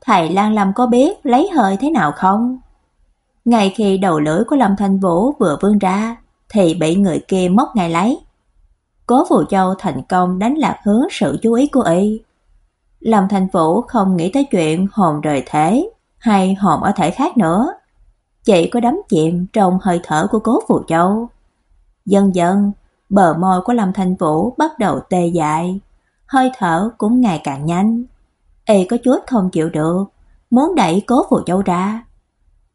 thầy Lan Lâm có biết lấy hơi thế nào không? Ngay khi đầu lưỡi của Lâm Thanh Vũ vừa vươn ra, thì bị người kia móc ngay lấy. Cố Phù Châu thành công đánh lạc hướng sự chú ý của y. Lâm Thanh Vũ không nghĩ tới chuyện hồn rời thể hay hồn ở thể khác nữa, chỉ có đắm chìm trong hơi thở của Cố Phù Châu. Dần dần, bờ môi của Lâm Thanh Vũ bắt đầu tê dại, hơi thở cũng ngày càng nhanh y có chút không chịu được, muốn đẩy Cố Phù Châu ra.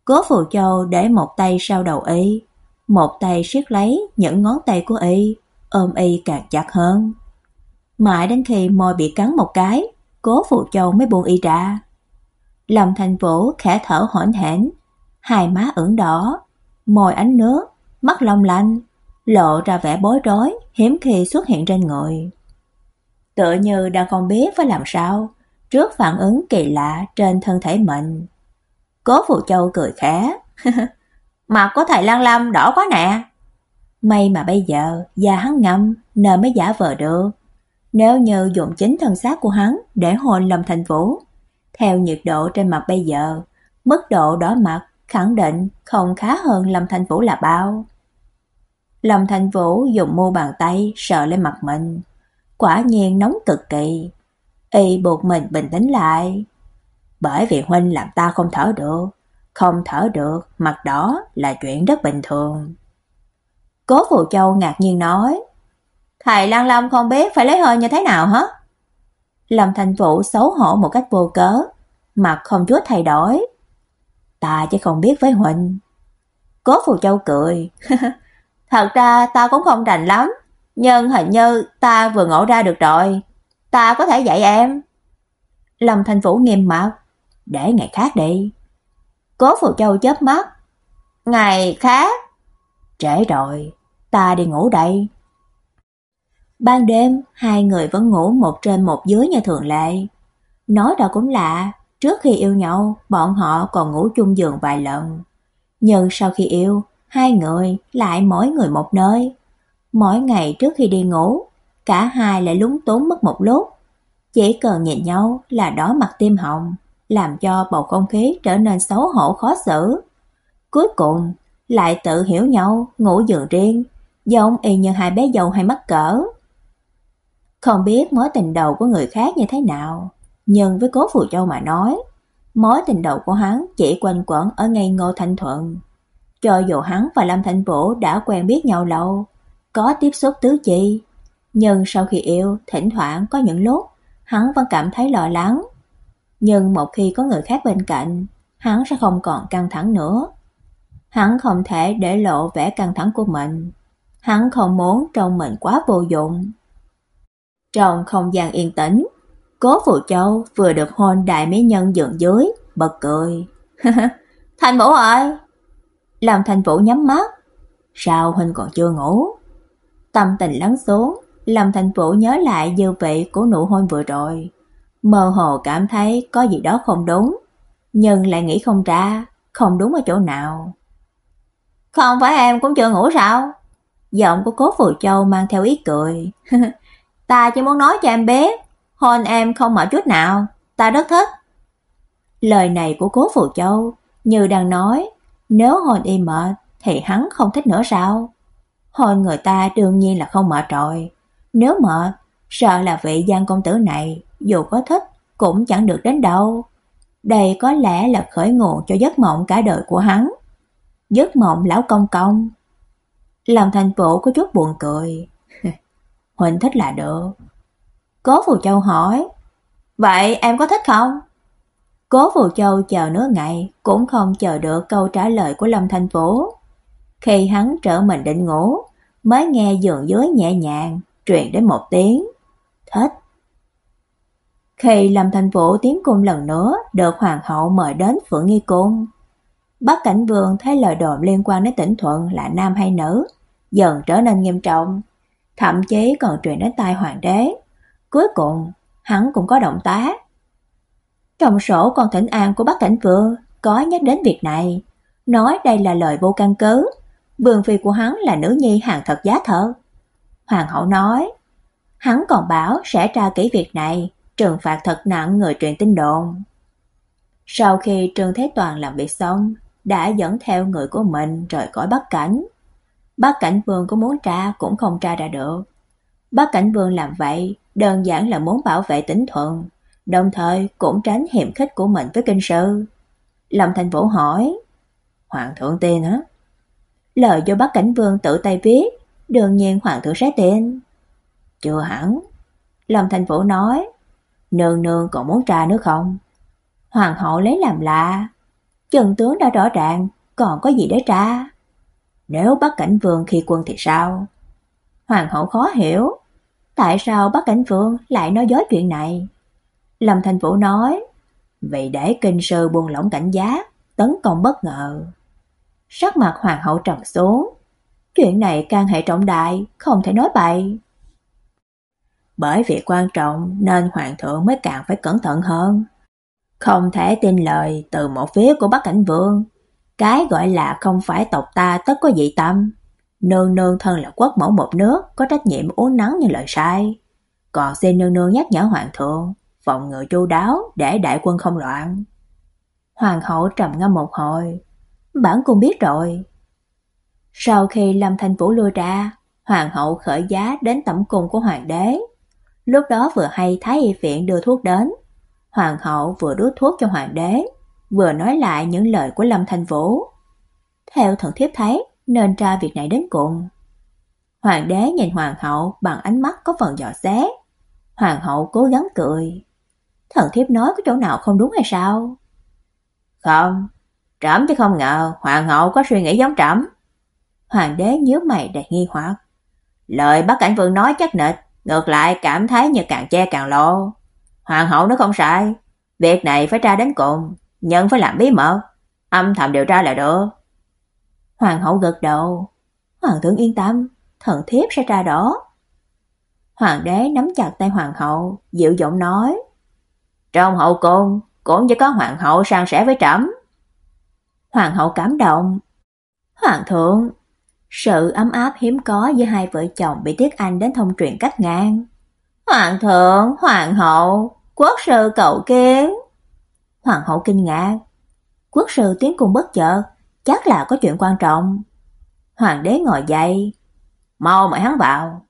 Cố Phù Châu để một tay sau đầu y, một tay siết lấy những ngón tay của y, ôm y càng chặt hơn. Mãi đến khi môi bị cắn một cái, Cố Phù Châu mới buông y ra. Lâm Thành Vũ khẽ thở hổn hển, hai má ửng đỏ, môi ánh nước, mắt long lanh, lộ ra vẻ bối rối hiếm khi xuất hiện trên người. Tựa như đang không biết phải làm sao, trước phản ứng kỳ lạ trên thân thể mình. Cố Phụ Châu cười khẽ. Mặt có thầy Lan Lâm đỏ quá nè. May mà bây giờ da hắn ngâm nên mới giả vờ được. Nếu như dùng chính thân xác của hắn để hồn lầm Thành Vũ, theo nhiệt độ trên mặt bây giờ, mức độ đỏ mặt khẳng định không khá hơn Lâm Thành Vũ là bao. Lâm Thành Vũ dùng mu bàn tay sờ lên mặt mình, quả nhiên nóng cực kỳ. Y buộc mình bình tĩnh lại. Bởi vì huynh làm ta không thở được, không thở được, mặt đỏ là chuyện rất bình thường. Cố Phù Châu ngạc nhiên nói, Thầy Lan Long không biết phải lấy hơi như thế nào hả? Lâm Thành Vũ xấu hổ một cách vô cớ, mặt không chút thay đổi. Ta chỉ không biết với huynh. Cố Phù Châu cười. Thật ra ta cũng không rành lắm, nhưng hình như ta vừa ngộ ra được rồi ta có thể dạy em." Lâm Thành Vũ nghiêm mặt, "Để ngày khác đi." Cố Phù Châu chớp mắt, "Ngày khác?" "Trễ rồi, ta đi ngủ đây." Ban đêm, hai người vẫn ngủ một trên một dưới như thường lệ. Nói ra cũng lạ, trước khi yêu nhau, bọn họ còn ngủ chung giường vài lần. Nhưng sau khi yêu, hai người lại mỗi người một nơi. Mỗi ngày trước khi đi ngủ, cả hai lại lúng túng mất một lúc. Chỉ cần nhìn nhau là đỏ mặt tim hồng, làm cho bầu không khí trở nên xấu hổ khó xử. Cuối cùng, lại tự hiểu nhau, ngủ giường riêng, giống y như hai bé dâu hay mắc cỡ. Không biết mối tình đầu của người khác như thế nào, nhưng với Cố Phù Châu mà nói, mối tình đầu của hắn chỉ quanh quẩn ở ngay Ngô Thanh Thuận. Cho dù hắn và Lâm Thanh Vũ đã quen biết nhau lâu, có tiếp xúc tứ chi, nhưng sau khi yêu, thỉnh thoảng có những lúc hắn vẫn cảm thấy lo lắng. Nhưng một khi có người khác bên cạnh, hắn sẽ không còn căng thẳng nữa. Hắn không thể để lộ vẻ căng thẳng của mình. Hắn không muốn trông mình quá vô dụng. Trong không gian yên tĩnh, Cố Phù Châu vừa được hôn đại mỹ nhân giường dưới, bật cười. Thành Vũ ơi! Làm Thành Vũ nhắm mắt. Sao huynh còn chưa ngủ? Tâm tình lắng xuống, Lâm Thành Vũ nhớ lại dư vị của nụ hôn vừa rồi, mơ hồ cảm thấy có gì đó không đúng, nhưng lại nghĩ không ra, không đúng ở chỗ nào. Không phải em cũng chưa ngủ sao? Giọng của Cố Phù Châu mang theo ý cười. ta chỉ muốn nói cho em biết, hôn em không mở chút nào, ta rất thích. Lời này của Cố Phù Châu như đang nói, nếu hôn y mệt thì hắn không thích nữa sao? Hôn người ta đương nhiên là không mệt rồi, nếu mệt, sợ là vị Giang công tử này dù có thích cũng chẳng được đến đâu. Đây có lẽ là khởi nguồn cho giấc mộng cả đời của hắn. Giấc mộng lão công công. Làm thành phụ có chút buồn cười. Huỳnh thích là được. Cố Phù Châu hỏi, vậy em có thích không? Cố Phù Châu chờ nửa ngày cũng không chờ được câu trả lời của Lâm thành Vũ. Khi hắn trở mình định ngủ, mới nghe giường dưới nhẹ nhàng truyền đến một tiếng thích. Khi Lâm Thành Vũ tiến cung lần nữa, được hoàng hậu mời đến Phượng Nghi cung. Bắc Cảnh Vương thấy lời đồn liên quan đến Tỉnh Thuận là nam hay nữ, dần trở nên nghiêm trọng, thậm chí còn truyền đến tai hoàng đế. Cuối cùng, hắn cũng có động tác. Trong sổ con thỉnh an của Bắc Cảnh Vương có nhắc đến việc này, nói đây là lời vô căn cứ, vương phi của hắn là nữ nhi hàng thật giá thật. Hoàng hậu nói, hắn còn bảo sẽ tra kỹ việc này, trừng phạt thật nặng người truyền tin đồn. Sau khi Trương Thế Toàn làm việc xong, đã dẫn theo người của mình rời khỏi Bắc Cảnh. Bắc Cảnh Vương có muốn tra cũng không tra ra được. Bắc Cảnh Vương làm vậy đơn giản là muốn bảo vệ tính thuận, đồng thời cũng tránh hiểm khích của mình với kinh sư. Lâm Thành Vũ hỏi, Hoàng thượng tên hả? Lời do Bắc Cảnh Vương tự tay viết, đương nhiên Hoàng thượng sẽ tin. Chưa hẳn. Lâm Thành Vũ nói, nương nương còn muốn trà nữa không? Hoàng hậu lấy làm lạ. Trần tướng đã rõ ràng, còn có gì để tra? Nếu bắt Cảnh Vương khi quân thì sao? Hoàng hậu khó hiểu, tại sao bắt Cảnh Vương lại nói dối chuyện này? Lâm Thành Vũ nói, vì để kinh sư buông lỏng cảnh giác, tấn công bất ngờ. Sắc mặt hoàng hậu trầm xuống, chuyện này can hệ trọng đại, không thể nói bậy. Bởi vì quan trọng nên hoàng thượng mới càng phải cẩn thận hơn. Không thể tin lời từ một phía của Bắc Cảnh Vương. Cái gọi là không phải tộc ta tất có dị tâm. Nương nương thân là quốc mẫu một nước, có trách nhiệm uống nắng như lời sai. Còn xin nương nương nhắc nhở hoàng thượng, phòng ngự chu đáo để đại quân không loạn. Hoàng hậu trầm ngâm một hồi, bản cung biết rồi. Sau khi Lâm Thanh Vũ lui ra, hoàng hậu khởi giá đến tẩm cung của hoàng đế. Lúc đó vừa hay Thái y viện đưa thuốc đến, hoàng hậu vừa đút thuốc cho hoàng đế, vừa nói lại những lời của Lâm Thanh Vũ. Theo thần thiếp thấy, nên tra việc này đến cùng. Hoàng đế nhìn hoàng hậu bằng ánh mắt có phần dò xét. Hoàng hậu cố gắng cười. Thần thiếp nói có chỗ nào không đúng hay sao? Không, trẫm chứ không ngờ hoàng hậu có suy nghĩ giống trẫm. Hoàng đế nhíu mày đầy nghi hoặc. Lời bác cảnh vương nói chắc nịch, ngược lại cảm thấy như càng che càng lộ. Hoàng hậu nó không sai, việc này phải tra đến cùng, nhưng phải làm bí mật, âm thầm điều tra là được. Hoàng hậu gật đầu, hoàng thượng yên tâm, thần thiếp sẽ tra đó. Hoàng đế nắm chặt tay hoàng hậu, dịu giọng nói: "Trong hậu cung cũng chỉ có hoàng hậu sang sẻ với trẫm." Hoàng hậu cảm động. "Hoàng thượng, sự ấm áp hiếm có giữa hai vợ chồng bị Tiết Anh đến thông truyền cách ngang. Hoàng thượng, hoàng hậu, quốc sư cầu kiến. Hoàng hậu kinh ngạc. Quốc sư tiến cung bất chợt, chắc là có chuyện quan trọng. Hoàng đế ngồi dậy, mau mời hắn vào.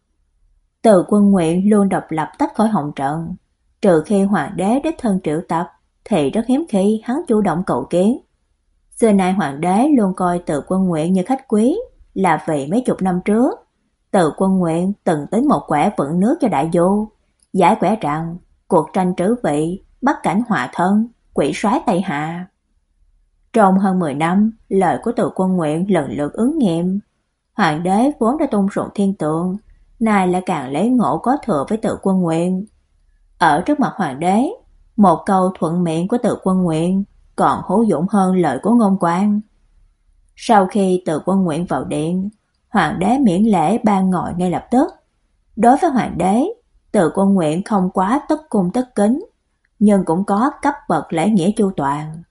Từ quân nguyện luôn độc lập tách khỏi hồng trận, trừ khi hoàng đế đích thân triệu tập thì rất hiếm khi hắn chủ động cầu kiến. Xưa nay hoàng đế luôn coi từ quân nguyện như khách quý, là vì mấy chục năm trước, từ quân nguyện từng tính một quẻ vững nước cho đại vô giải quẻ rằng cuộc tranh trữ vị, bắt cảnh hòa thân, quỷ soái Tây Hạ. Trong hơn 10 năm, lời của từ quân nguyện lần lượt ứng nghiệm. Hoàng đế vốn đã tôn sùng thiên tượng, nay lại càng lấy ngộ có thừa với tự quân nguyện. Ở trước mặt hoàng đế, một câu thuận miệng của tự quân nguyện còn hữu dụng hơn lời của ngôn quan. Sau khi từ quân nguyện vào điện, hoàng đế miễn lễ ban ngồi ngay lập tức. Đối với hoàng đế, từ quân nguyện không quá tất cung tất kính, nhưng cũng có cấp bậc lễ nghĩa chu toàn.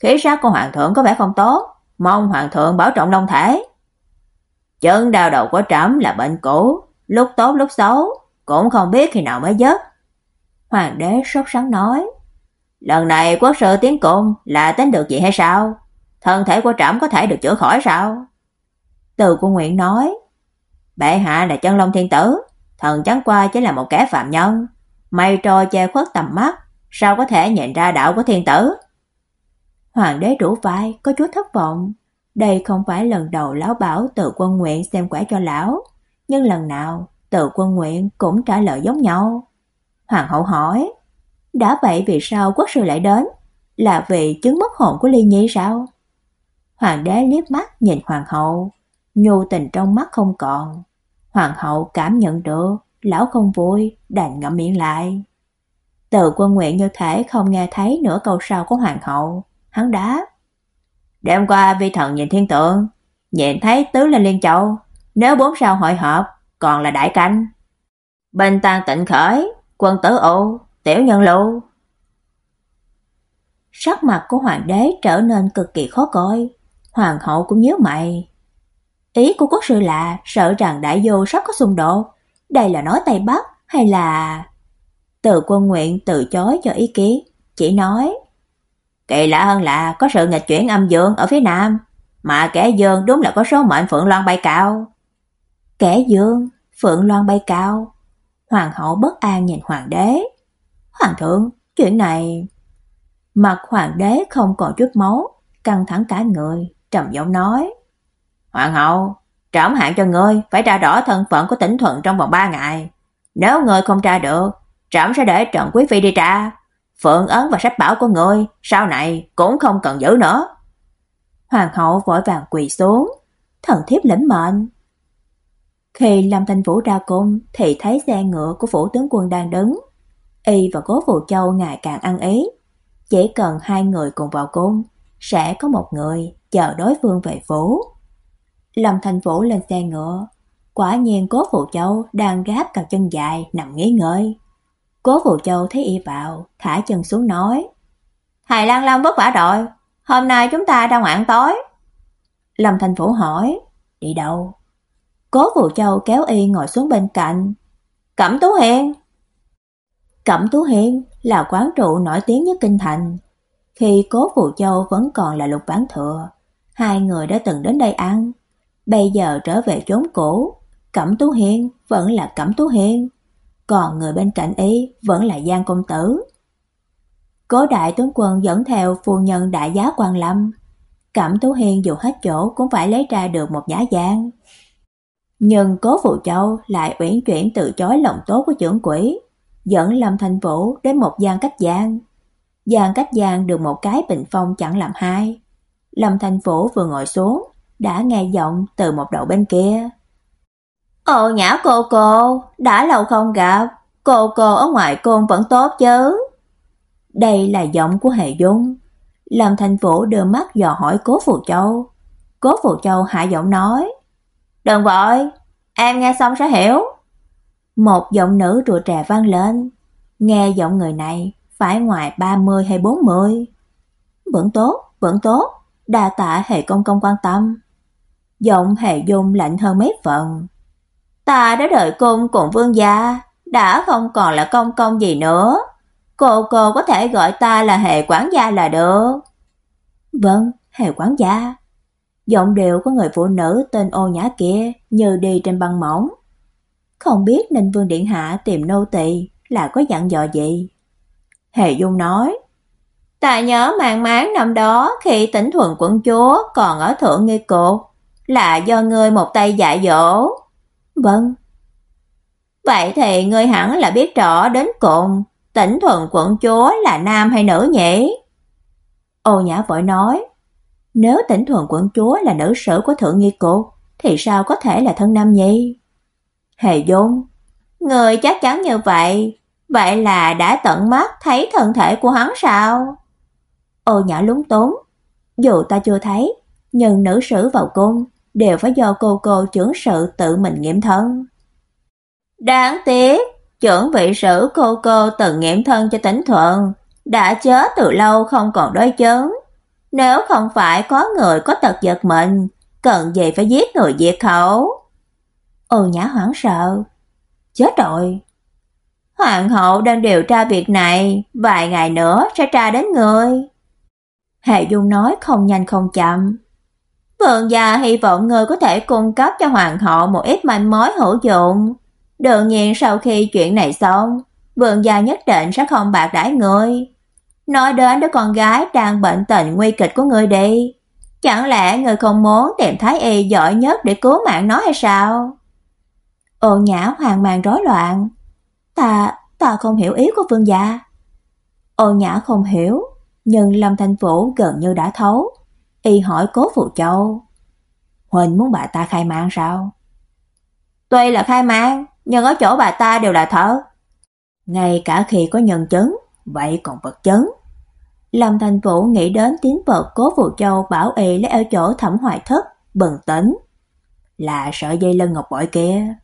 Khí sắc của hoàng thượng có vẻ không tốt, mong hoàng thượng bảo trọng long thể. Chân đau đầu của trẫm là bệnh cũ, lúc tốt lúc xấu, cũng không biết khi nào mới dứt. Hoàng đế sốt sắng nói, lần này quốc sự tiến cung là tính được gì hay sao? Thân thể của trẫm có thể được chữa khỏi sao? Từ của Nguyện nói, bệ hạ là chân long thiên tử, thần chẳng qua chỉ là một kẻ phạm nhân, mây trôi che khuất tầm mắt, sao có thể nhận ra đạo của thiên tử? Hoàng đế rủ vai, có chút thất vọng. Đây không phải lần đầu lão bảo tự quân nguyện xem quẻ cho lão, nhưng lần nào tự quân nguyện cũng trả lời giống nhau. Hoàng hậu hỏi, đã vậy vì sao quốc sư lại đến? Là vì chứng mất hồn của Ly Nhi sao? Hoàng đế liếc mắt nhìn hoàng hậu, nhu tình trong mắt không còn. Hoàng hậu cảm nhận được, lão không vui, đành ngậm miệng lại. Từ quân nguyện như thể không nghe thấy nửa câu sau của hoàng hậu, hắn đáp. Đêm qua vi thần nhìn thiên tượng, nhìn thấy tứ lên liên châu, nếu bốn sao hội hợp, còn là đại canh. Bình tàng tịnh khởi, quân tử ụ, tiểu nhân lưu. Sắc mặt của hoàng đế trở nên cực kỳ khó coi, hoàng hậu cũng nhớ mày. Ý của quốc sư là sợ rằng đại vô sắp có xung đột, đây là nói Tây Bắc hay là Từ Quân Nguyện từ chối cho ý kiến, chỉ nói Kỳ lạ hơn là có sự nghịch chuyển âm dương ở phía nam, mà kẻ dương đúng là có số mệnh Phượng Loan bay cao. Kẻ dương, Phượng Loan bay cao. Hoàng hậu bất an nhìn hoàng đế. Hoàng thượng, chuyện này... Mặt hoàng đế không còn chút máu, căng thẳng cả người, trầm giọng nói. Hoàng hậu, trẫm hạn cho ngươi phải tra rõ thân phận của tỉnh thuận trong vòng 3 ngày. Nếu ngươi không tra được, trẫm sẽ để Trần Quý Phi đi tra. Phượng ấn và sách bảo của ngươi sau này cũng không cần giữ nữa. Hoàng hậu vội vàng quỳ xuống, thần thiếp lĩnh mệnh. Khi Lâm Thanh Vũ ra cung thì thấy xe ngựa của phủ tướng quân đang đứng. Y và Cố Vũ Châu ngày càng ăn ý. Chỉ cần hai người cùng vào cung, sẽ có một người chờ đối phương về phố. Lâm thành Vũ lên xe ngựa, quả nhiên Cố phụ Châu đang gáp cặp chân dài nằm nghỉ ngơi. Cố phụ Châu thấy y vào, thả chân xuống nói: "Thầy Lan lang vất vả rồi, hôm nay chúng ta ra ngoạn tối." Lâm thành Vũ hỏi: "Đi đâu?" Cố Vũ Châu kéo y ngồi xuống bên cạnh. "Cẩm Tú Hiên." Cẩm Tú Hiên là quán rượu nổi tiếng nhất kinh thành. Khi Cố Phù Châu vẫn còn là lục bán thừa, hai người đã từng đến đây ăn. Bây giờ trở về chốn cũ, Cẩm Tú Hiên vẫn là Cẩm Tú Hiên, còn người bên cạnh ấy vẫn là Giang công tử. Cố đại tướng quân dẫn theo phu nhân đại giá quan lâm, Cẩm Tú Hiên dù hết chỗ cũng phải lấy ra được một giá giang. Nhưng Cố Phụ Châu lại uyển chuyển từ chối lòng tốt của trưởng quỷ, dẫn Lâm thành Vũ đến một gian cách gian. Gian cách gian được một cái bình phong chẳng làm hai. Lâm Thanh Vũ vừa ngồi xuống, đã nghe giọng từ một đầu bên kia. Ồ nhã cô cô, đã lâu không gặp, cô cô ở ngoài côn vẫn tốt chứ. Đây là giọng của Hề Dung. Lâm Thành Vũ đưa mắt dò hỏi Cố Phù Châu. Cố Phù Châu hạ giọng nói, Đừng vội, em nghe xong sẽ hiểu. Một giọng nữ rùa trà vang lên. Nghe giọng người này phải ngoài 30 hay 40. Vẫn tốt, vẫn tốt, đa tạ hệ Công Công quan tâm. Giọng hệ Dung lạnh hơn mấy phần. Ta đã đợi cung cùng vương gia, đã không còn là công công gì nữa. Cô cô có thể gọi ta là hệ quản gia là được. Vâng, hệ quản gia. Giọng điệu của người phụ nữ tên ô nhã kia như đi trên băng mỏng. Không biết Ninh Vương Điện Hạ tìm nô tỳ là có dặn dò gì. Hề Dung nói, Ta nhớ màn máng năm đó khi tỉnh thuần quận chúa còn ở thượng nghi cột, là do ngươi một tay dạy dỗ. Vâng. Vậy thì ngươi hẳn là biết rõ đến cùng tỉnh thuần quận chúa là nam hay nữ nhỉ? Ô Nhã vội nói, nếu tỉnh thuần quận chúa là nữ sử của thượng nghi cột thì sao có thể là thân nam nhi? Hề Dung, người chắc chắn như vậy, vậy là đã tận mắt thấy thân thể của hắn sao? Ô Nhã lúng túng, dù ta chưa thấy, nhưng nữ sử vào cung đều phải do cô cô trưởng sự tự mình nghiệm thân. Đáng tiếc, trưởng vị sử cô cô từng nghiệm thân cho tính thuận, đã chết từ lâu không còn đối chứng. Nếu không phải có người có tật giật mình, cần gì phải giết người diệt khẩu. Ô nhã hoảng sợ. Chết rồi. Hoàng hậu đang điều tra việc này, vài ngày nữa sẽ tra đến người. Hệ Dung nói không nhanh không chậm. Vượng gia hy vọng người có thể cung cấp cho hoàng hậu một ít manh mối hữu dụng. Đương nhiên sau khi chuyện này xong, vượng gia nhất định sẽ không bạc đãi người. Nói đến đứa con gái đang bệnh tình nguy kịch của người đi. Chẳng lẽ người không muốn tìm thái y giỏi nhất để cứu mạng nó hay sao? Ô nhã hoàng mang rối loạn. Ta, ta không hiểu ý của vương gia. Ô nhã không hiểu, nhưng Lâm Thanh Vũ gần như đã thấu. Y hỏi cố phụ châu. Huỳnh muốn bà ta khai mang sao? Tuy là khai mang, nhưng ở chỗ bà ta đều là thở. Ngay cả khi có nhân chứng, vậy còn vật chứng. Lâm Thành Vũ nghĩ đến tín vật Cố phụ Châu bảo y lấy ở chỗ Thẩm Hoài Thất, bừng tỉnh. Là sợi dây lưng ngọc bội kia.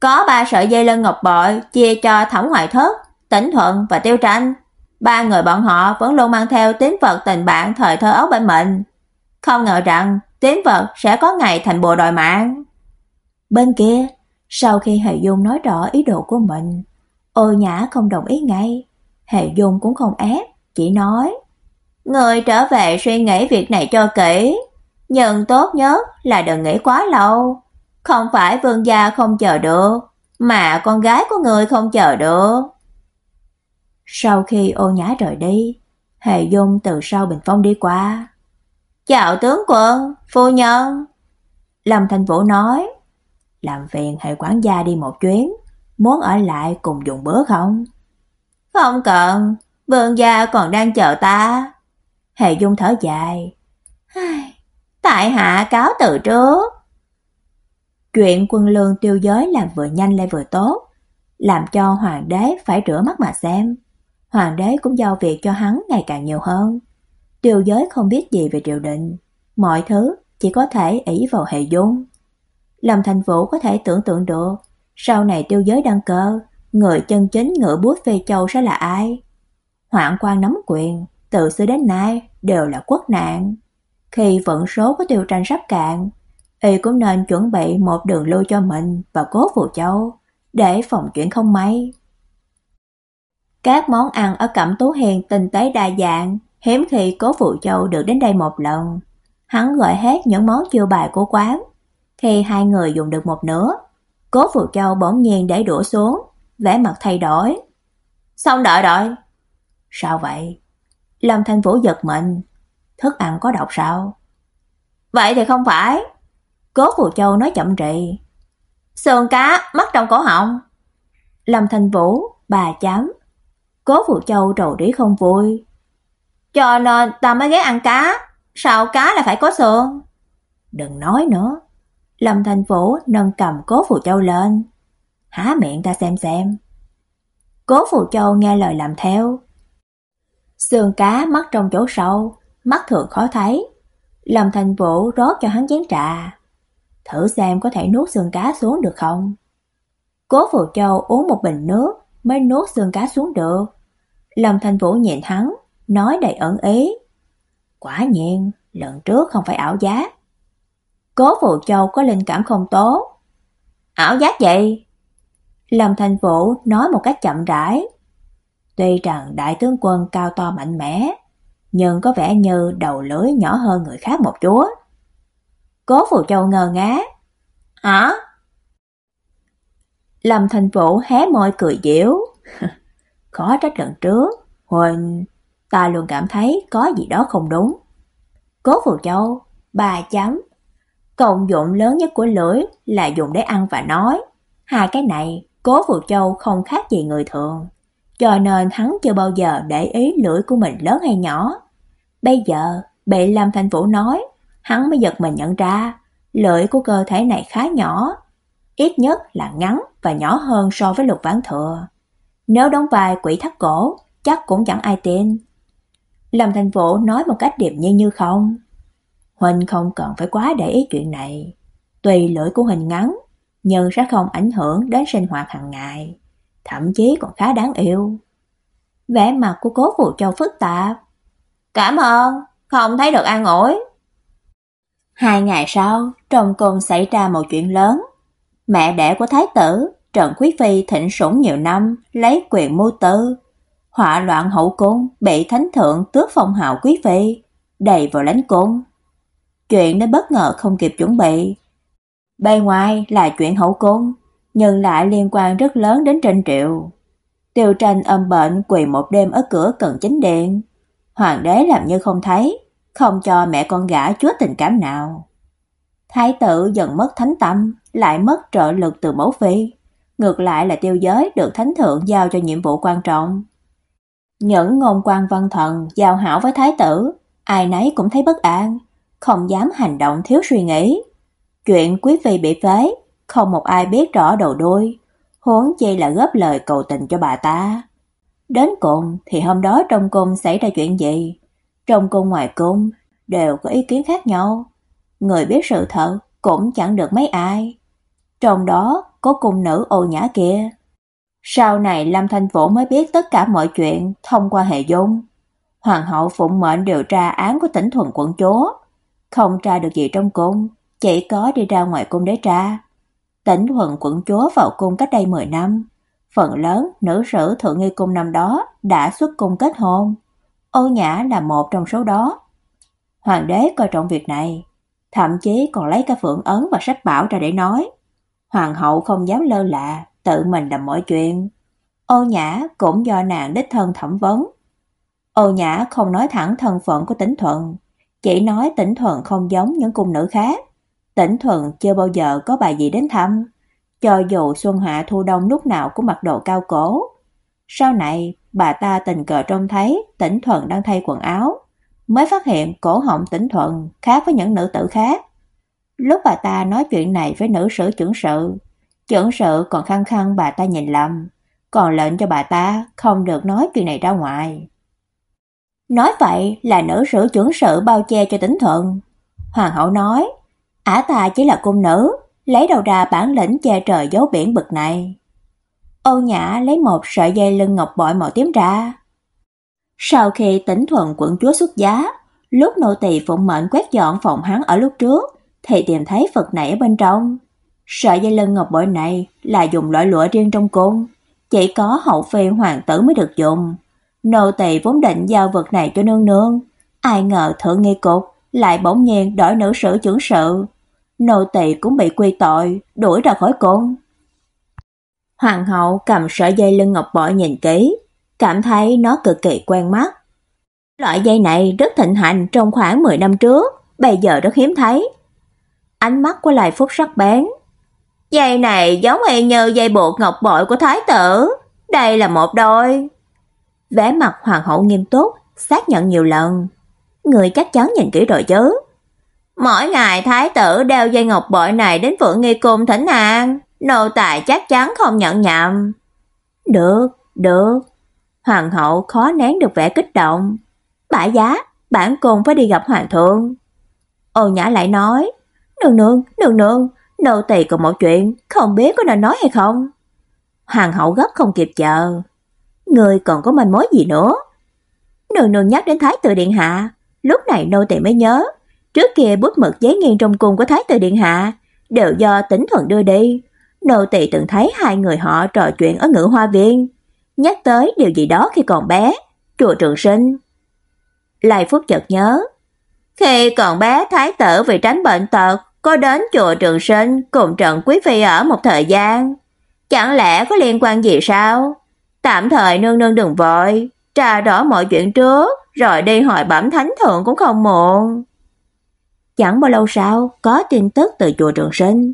Có ba sợi dây lân ngọc bội chia cho Thẩm Hoài Thất, tĩnh Thuận và Tiêu Tranh. Ba người bọn họ vẫn luôn mang theo tín vật tình bạn thời thơ ấu bên mình. Không ngờ rằng tín vật sẽ có ngày thành bộ đòi mạng. Bên kia, sau khi Hệ Dung nói rõ ý đồ của mình, Ô Nhã không đồng ý ngay. Hệ Dung cũng không ép, chỉ nói: "Người trở về suy nghĩ việc này cho kỹ, nhưng tốt nhất là đừng nghĩ quá lâu, không phải vương gia không chờ được, mà con gái của người không chờ được." Sau khi Ô Nhã rời đi, hề Dung từ sau bình phong đi qua. "Chào tướng quân, phu nhân." Lâm Thành Vũ nói, làm phiền hệ quán gia đi một chuyến, muốn ở lại cùng dùng bữa không? Không cần, vương gia còn đang chờ ta. hề Dung thở dài. Tại hạ cáo từ trước. Chuyện quân lương tiêu giới làm vừa nhanh lại vừa tốt, làm cho hoàng đế phải rửa mắt mà xem. Hoàng đế cũng giao việc cho hắn ngày càng nhiều hơn. Tiêu giới không biết gì về triều đình, mọi thứ chỉ có thể ỷ vào hệ dung. Lâm Thành Vũ có thể tưởng tượng được, sau này tiêu giới đăng cơ, người chân chính ngựa bút phê châu sẽ là ai? Hoạn quan nắm quyền, từ xưa đến nay đều là quốc nạn. Khi vận số của tiêu tranh sắp cạn, y cũng nên chuẩn bị một đường lưu cho mình và cố phụ châu, để phòng chuyện không may. Các món ăn ở Cẩm Tú Hiền tinh tế đa dạng, hiếm khi cố phụ châu được đến đây một lần. Hắn gọi hết những món chiêu bài của quán, khi hai người dùng được một nửa, Cố phụ Châu bỗng nhiên để đũa xuống, vẻ mặt thay đổi. Xong đợi đợi. Sao vậy? Lâm Thanh Vũ giật mình. Thức ăn có độc sao? Vậy thì không phải. Cố Phù Châu nói chậm rì. Sườn cá mắc trong cổ họng. Lâm thành Vũ, bà chám Cố Phù Châu trầu rĩ không vui. Cho nên ta mới ghé ăn cá. Sao cá lại phải có sườn? Đừng nói nữa. Lâm Thành Vũ nâng cầm Cố Phù Châu lên. Há miệng ta xem xem. Cố Phù Châu nghe lời làm theo. Sườn cá mắc trong chỗ sâu, mắt thường khó thấy. Lâm Thành Vũ rót cho hắn chén trà. Thử xem có thể nuốt xương cá xuống được không? Cố Phù Châu uống một bình nước mới nuốt xương cá xuống được. Lâm Thành Vũ nhìn hắn, nói đầy ẩn ý. Quả nhiên, lần trước không phải ảo giác. Cố Phụ Châu có linh cảm không tốt. Ảo giác vậy? Lâm Thành Vũ nói một cách chậm rãi. Tuy rằng đại tướng quân cao to mạnh mẽ, nhưng có vẻ như đầu lưỡi nhỏ hơn người khác một chút. Cố phù Châu ngờ ngá. Hả? Lâm Thành Vũ hé môi cười giễu. Khó trách lần trước, Huỳnh, ta luôn cảm thấy có gì đó không đúng. Cố phù Châu, ba chấm. Công dụng lớn nhất của lưỡi là dùng để ăn và nói. Hai cái này, Cố phù Châu không khác gì người thường, cho nên hắn chưa bao giờ để ý lưỡi của mình lớn hay nhỏ. Bây giờ, bị Lâm thành Vũ nói, hắn mới giật mình nhận ra, lợi của cơ thể này khá nhỏ, ít nhất là ngắn và nhỏ hơn so với Lục Vãn Thừa. Nếu đóng vai quỷ thắt cổ, chắc cũng chẳng ai tin. Lâm thành Vũ nói một cách điềm nhiên như không. Huỳnh không cần phải quá để ý chuyện này. Tùy lưỡi của Huỳnh ngắn, nhưng sẽ không ảnh hưởng đến sinh hoạt hàng ngày, thậm chí còn khá đáng yêu. Vẻ mặt của Cố Vũ Châu phức tạp. "Cảm ơn, không thấy được an ủi." Hai ngày sau, trong cung xảy ra một chuyện lớn. Mẹ đẻ của thái tử, Trần Quý phi thịnh sủng nhiều năm, lấy quyền mưu tư, họa loạn hậu cung, bị thánh thượng tước phong hào quý phi, đầy vào lãnh cung. Chuyện đã bất ngờ không kịp chuẩn bị. Bên ngoài là chuyện hậu cung, nhưng lại liên quan rất lớn đến Trinh Triệu. Tiêu tranh âm bệnh quỳ một đêm ở cửa cần chính điện. Hoàng đế làm như không thấy, không cho mẹ con gã chút tình cảm nào. Thái tử dần mất thánh tâm, lại mất trợ lực từ mẫu phi. Ngược lại là tiêu giới được thánh thượng giao cho nhiệm vụ quan trọng. Những ngôn quan văn thần giao hảo với thái tử, ai nấy cũng thấy bất an, không dám hành động thiếu suy nghĩ. Chuyện quý phi bị phế, không một ai biết rõ đầu đuôi. huống chi là góp lời cầu tình cho bà ta. Đến cùng thì hôm đó trong cung xảy ra chuyện gì? Trong cung ngoài cung đều có ý kiến khác nhau. Người biết sự thật cũng chẳng được mấy ai. Trong đó có cung nữ ô nhã kia. Sau này Lâm Thanh Vũ mới biết tất cả mọi chuyện thông qua hệ dung. Hoàng hậu phụng mệnh điều tra án của tỉnh thuần quận chúa. Không tra được gì trong cung, chỉ có đi ra ngoài cung để tra. Tỉnh thuần quận chúa vào cung cách đây 10 năm. Phần lớn nữ sử thượng nghi cung năm đó đã xuất cung kết hôn. Ô Nhã là một trong số đó. Hoàng đế coi trọng việc này, thậm chí còn lấy cả phượng ấn và sách bảo ra để nói. Hoàng hậu không dám lơ là, tự mình làm mọi chuyện. Ô Nhã cũng do nàng đích thân thẩm vấn. Ô Nhã không nói thẳng thân phận của Tĩnh Thuận, chỉ nói Tĩnh Thuận không giống những cung nữ khác. Tĩnh Thuận chưa bao giờ có bà gì đến thăm, cho dù xuân hạ thu đông lúc nào cũng mặc đồ cao cổ. Sau này, bà ta tình cờ trông thấy Tĩnh Thuận đang thay quần áo, mới phát hiện cổ họng Tĩnh Thuận khác với những nữ tử khác. Lúc bà ta nói chuyện này với nữ sử trưởng sự, trưởng sự còn khăng khăng bà ta nhìn lầm, còn lệnh cho bà ta không được nói chuyện này ra ngoài. Nói vậy là nữ sử trưởng sự bao che cho Tĩnh Thuận. Hoàng hậu nói, ả ta chỉ là cung nữ, lấy đầu ra bản lĩnh che trời giấu biển bực này. Âu Nhã lấy một sợi dây lưng ngọc bội màu tím ra. Sau khi tỉnh thuận quận chúa xuất giá, lúc nô tỳ phụng mệnh quét dọn phòng hắn ở lúc trước, thì tìm thấy vật này ở bên trong. Sợi dây lưng ngọc bội này là dùng loại lụa riêng trong cung, chỉ có hậu phi hoàng tử mới được dùng. Nô tỳ vốn định giao vật này cho nương nương, ai ngờ thượng nghi cục lại bỗng nhiên đổi nữ sử trưởng sự. Nô tỳ cũng bị quy tội, đuổi ra khỏi cung. Hoàng hậu cầm sợi dây lưng ngọc bội nhìn kỹ, cảm thấy nó cực kỳ quen mắt. Loại dây này rất thịnh hành trong khoảng 10 năm trước, bây giờ rất hiếm thấy. Ánh mắt của Lai Phúc sắc bén. Dây này giống y như dây buộc ngọc bội của thái tử, đây là một đôi. Vẻ mặt hoàng hậu nghiêm túc, xác nhận nhiều lần. Người chắc chắn nhìn kỹ rồi chứ. Mỗi ngày thái tử đeo dây ngọc bội này đến Phượng Nghi cung thỉnh an, nô tài chắc chắn không nhận nhầm. Được, được. Hoàng hậu khó nén được vẻ kích động. Bả giá, bản cung phải đi gặp hoàng thượng. Ô Nhã lại nói, "Nương nương, nương nương, nô tỳ còn một chuyện, không biết có nên nói hay không?" Hoàng hậu gấp không kịp chờ. "Người còn có manh mối gì nữa?" Nương nương nhắc đến thái tử điện hạ, lúc này nô tỳ mới nhớ, trước kia bút mực giấy nghiêng trong cung của thái tử điện hạ đều do Tĩnh Thuận đưa đi. Nô tỳ từng thấy hai người họ trò chuyện ở Ngự Hoa Viên, nhắc tới điều gì đó khi còn bé, chùa Trường Sinh. Lai Phúc chợt nhớ, khi còn bé thái tử vì tránh bệnh tật, có đến chùa Trường Sinh cùng Trần Quý phi ở một thời gian. Chẳng lẽ có liên quan gì sao? Tạm thời nương nương đừng vội, tra rõ mọi chuyện trước, rồi đi hỏi bẩm thánh thượng cũng không muộn. Chẳng bao lâu sau, có tin tức từ chùa Trường Sinh.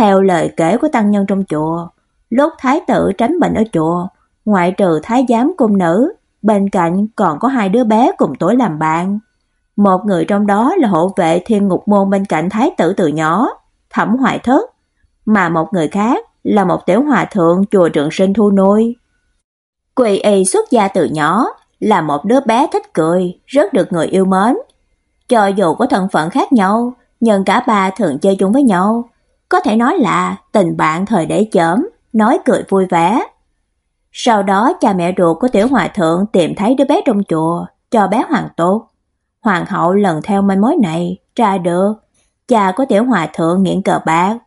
Theo lời kể của tăng nhân trong chùa, lúc thái tử tránh bệnh ở chùa, ngoại trừ thái giám cung nữ, bên cạnh còn có hai đứa bé cùng tuổi làm bạn. Một người trong đó là hộ vệ thiên ngục môn bên cạnh thái tử từ nhỏ, thẩm hoại thất, mà một người khác là một tiểu hòa thượng chùa trường sinh thu nuôi. Quỳ y xuất gia từ nhỏ, là một đứa bé thích cười, rất được người yêu mến. Cho dù có thân phận khác nhau, nhưng cả ba thường chơi chung với nhau, có thể nói là tình bạn thời để chớm, nói cười vui vẻ. Sau đó cha mẹ ruột của tiểu hòa thượng tìm thấy đứa bé trong chùa, cho bé hoàng tốt. Hoàng hậu lần theo manh mối này, tra được, cha của tiểu hòa thượng nghiện cờ bạc.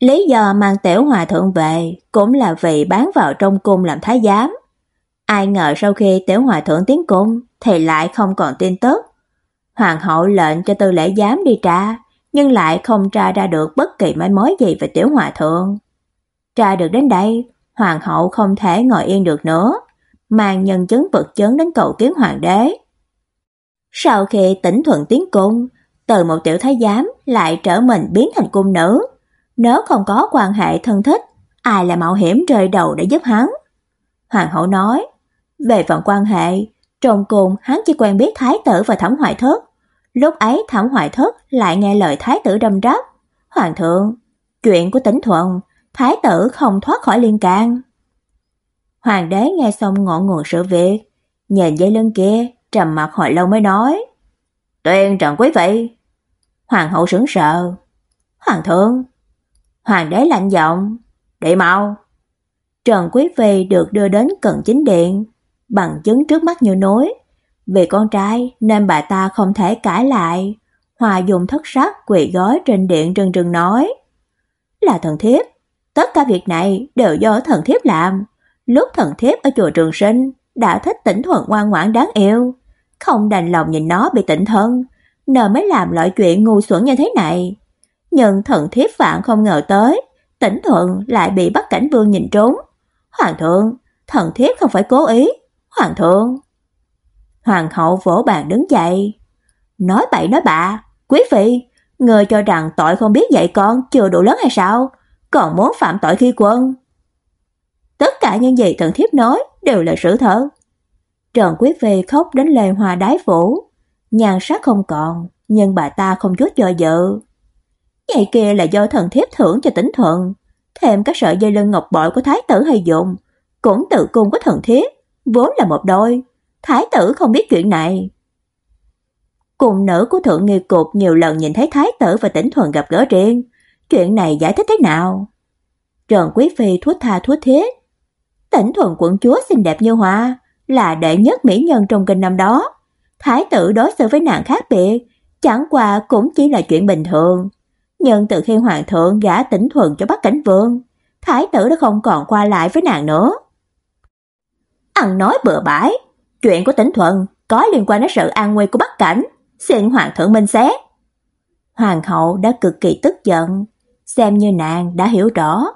Lý do mang tiểu hòa thượng về cũng là vì bán vào trong cung làm thái giám. Ai ngờ sau khi tiểu hòa thượng tiến cung thì lại không còn tin tức. Hoàng hậu lệnh cho tư lễ giám đi tra, nhưng lại không tra ra được bất kỳ manh mối gì về tiểu hòa thượng. Tra được đến đây, hoàng hậu không thể ngồi yên được nữa, mang nhân chứng vật chứng đến cầu kiến hoàng đế. Sau khi tỉnh thuận tiến cung, từ một tiểu thái giám lại trở mình biến thành cung nữ. Nếu không có quan hệ thân thích, ai là mạo hiểm rơi đầu để giúp hắn? Hoàng hậu nói, về phần quan hệ, trong cùng hắn chỉ quen biết thái tử và thẩm hoại thất. Lúc ấy thẩm hoại thất lại nghe lời thái tử đâm rắp. Hoàng thượng, chuyện của tỉnh thuận thái tử không thoát khỏi liên can. Hoàng đế nghe xong ngọn nguồn sự việc, nhìn dây lưng kia, trầm mặt hồi lâu mới nói: "Tuyên trần quý vị." Hoàng hậu sững sờ. "Hoàng thượng." Hoàng đế lạnh giọng: đệ mau." Trần quý phi được đưa đến cận chính điện, bằng chứng trước mắt như núi, vì con trai nên bà ta không thể cãi lại. Hòa dùng thất sắc quỳ gói trên điện trừng trừng nói: "Là thần thiếp, tất cả việc này đều do thần thiếp làm." Lúc thần thiếp ở chùa Trường Sinh đã thích tỉnh thuận ngoan ngoãn đáng yêu, không đành lòng nhìn nó bị tỉnh thân, nên mới làm loại chuyện ngu xuẩn như thế này. Nhưng thần thiếp vạn không ngờ tới, tỉnh thuận lại bị bắt cảnh vương nhìn trốn. Hoàng thượng, thần thiếp không phải cố ý, hoàng thượng. Hoàng hậu vỗ bàn đứng dậy. Nói bậy nói bạ, quý phi, người cho rằng tội không biết dạy con chưa đủ lớn hay sao, còn muốn phạm tội khi quân. Tất cả những gì thần thiếp nói đều là sự thật. Trần Quý Phi khóc đến lề hòa đái phủ, nhan sắc không còn, nhưng bà ta không chút do dự. Vậy kia là do thần thiếp thưởng cho tỉnh thuận, thêm các sợi dây lưng ngọc bội của thái tử hay dùng, cũng tự cung của thần thiếp, vốn là một đôi, thái tử không biết chuyện này. Cùng nữ của thượng nghi cục nhiều lần nhìn thấy thái tử và tỉnh thuận gặp gỡ riêng, chuyện này giải thích thế nào? Trần Quý Phi thuốc tha thuốc thiết, Tỉnh thuần quận chúa xinh đẹp như hoa, là đệ nhất mỹ nhân trong kinh năm đó. Thái tử đối xử với nàng khác biệt, chẳng qua cũng chỉ là chuyện bình thường. Nhưng từ khi hoàng thượng gả tỉnh thuần cho Bắc Cảnh Vương, thái tử đã không còn qua lại với nàng nữa. Ăn nói bừa bãi, chuyện của tỉnh thuận có liên quan đến sự an nguy của Bắc Cảnh, xin hoàng thượng minh xét. Hoàng hậu đã cực kỳ tức giận, xem như nàng đã hiểu rõ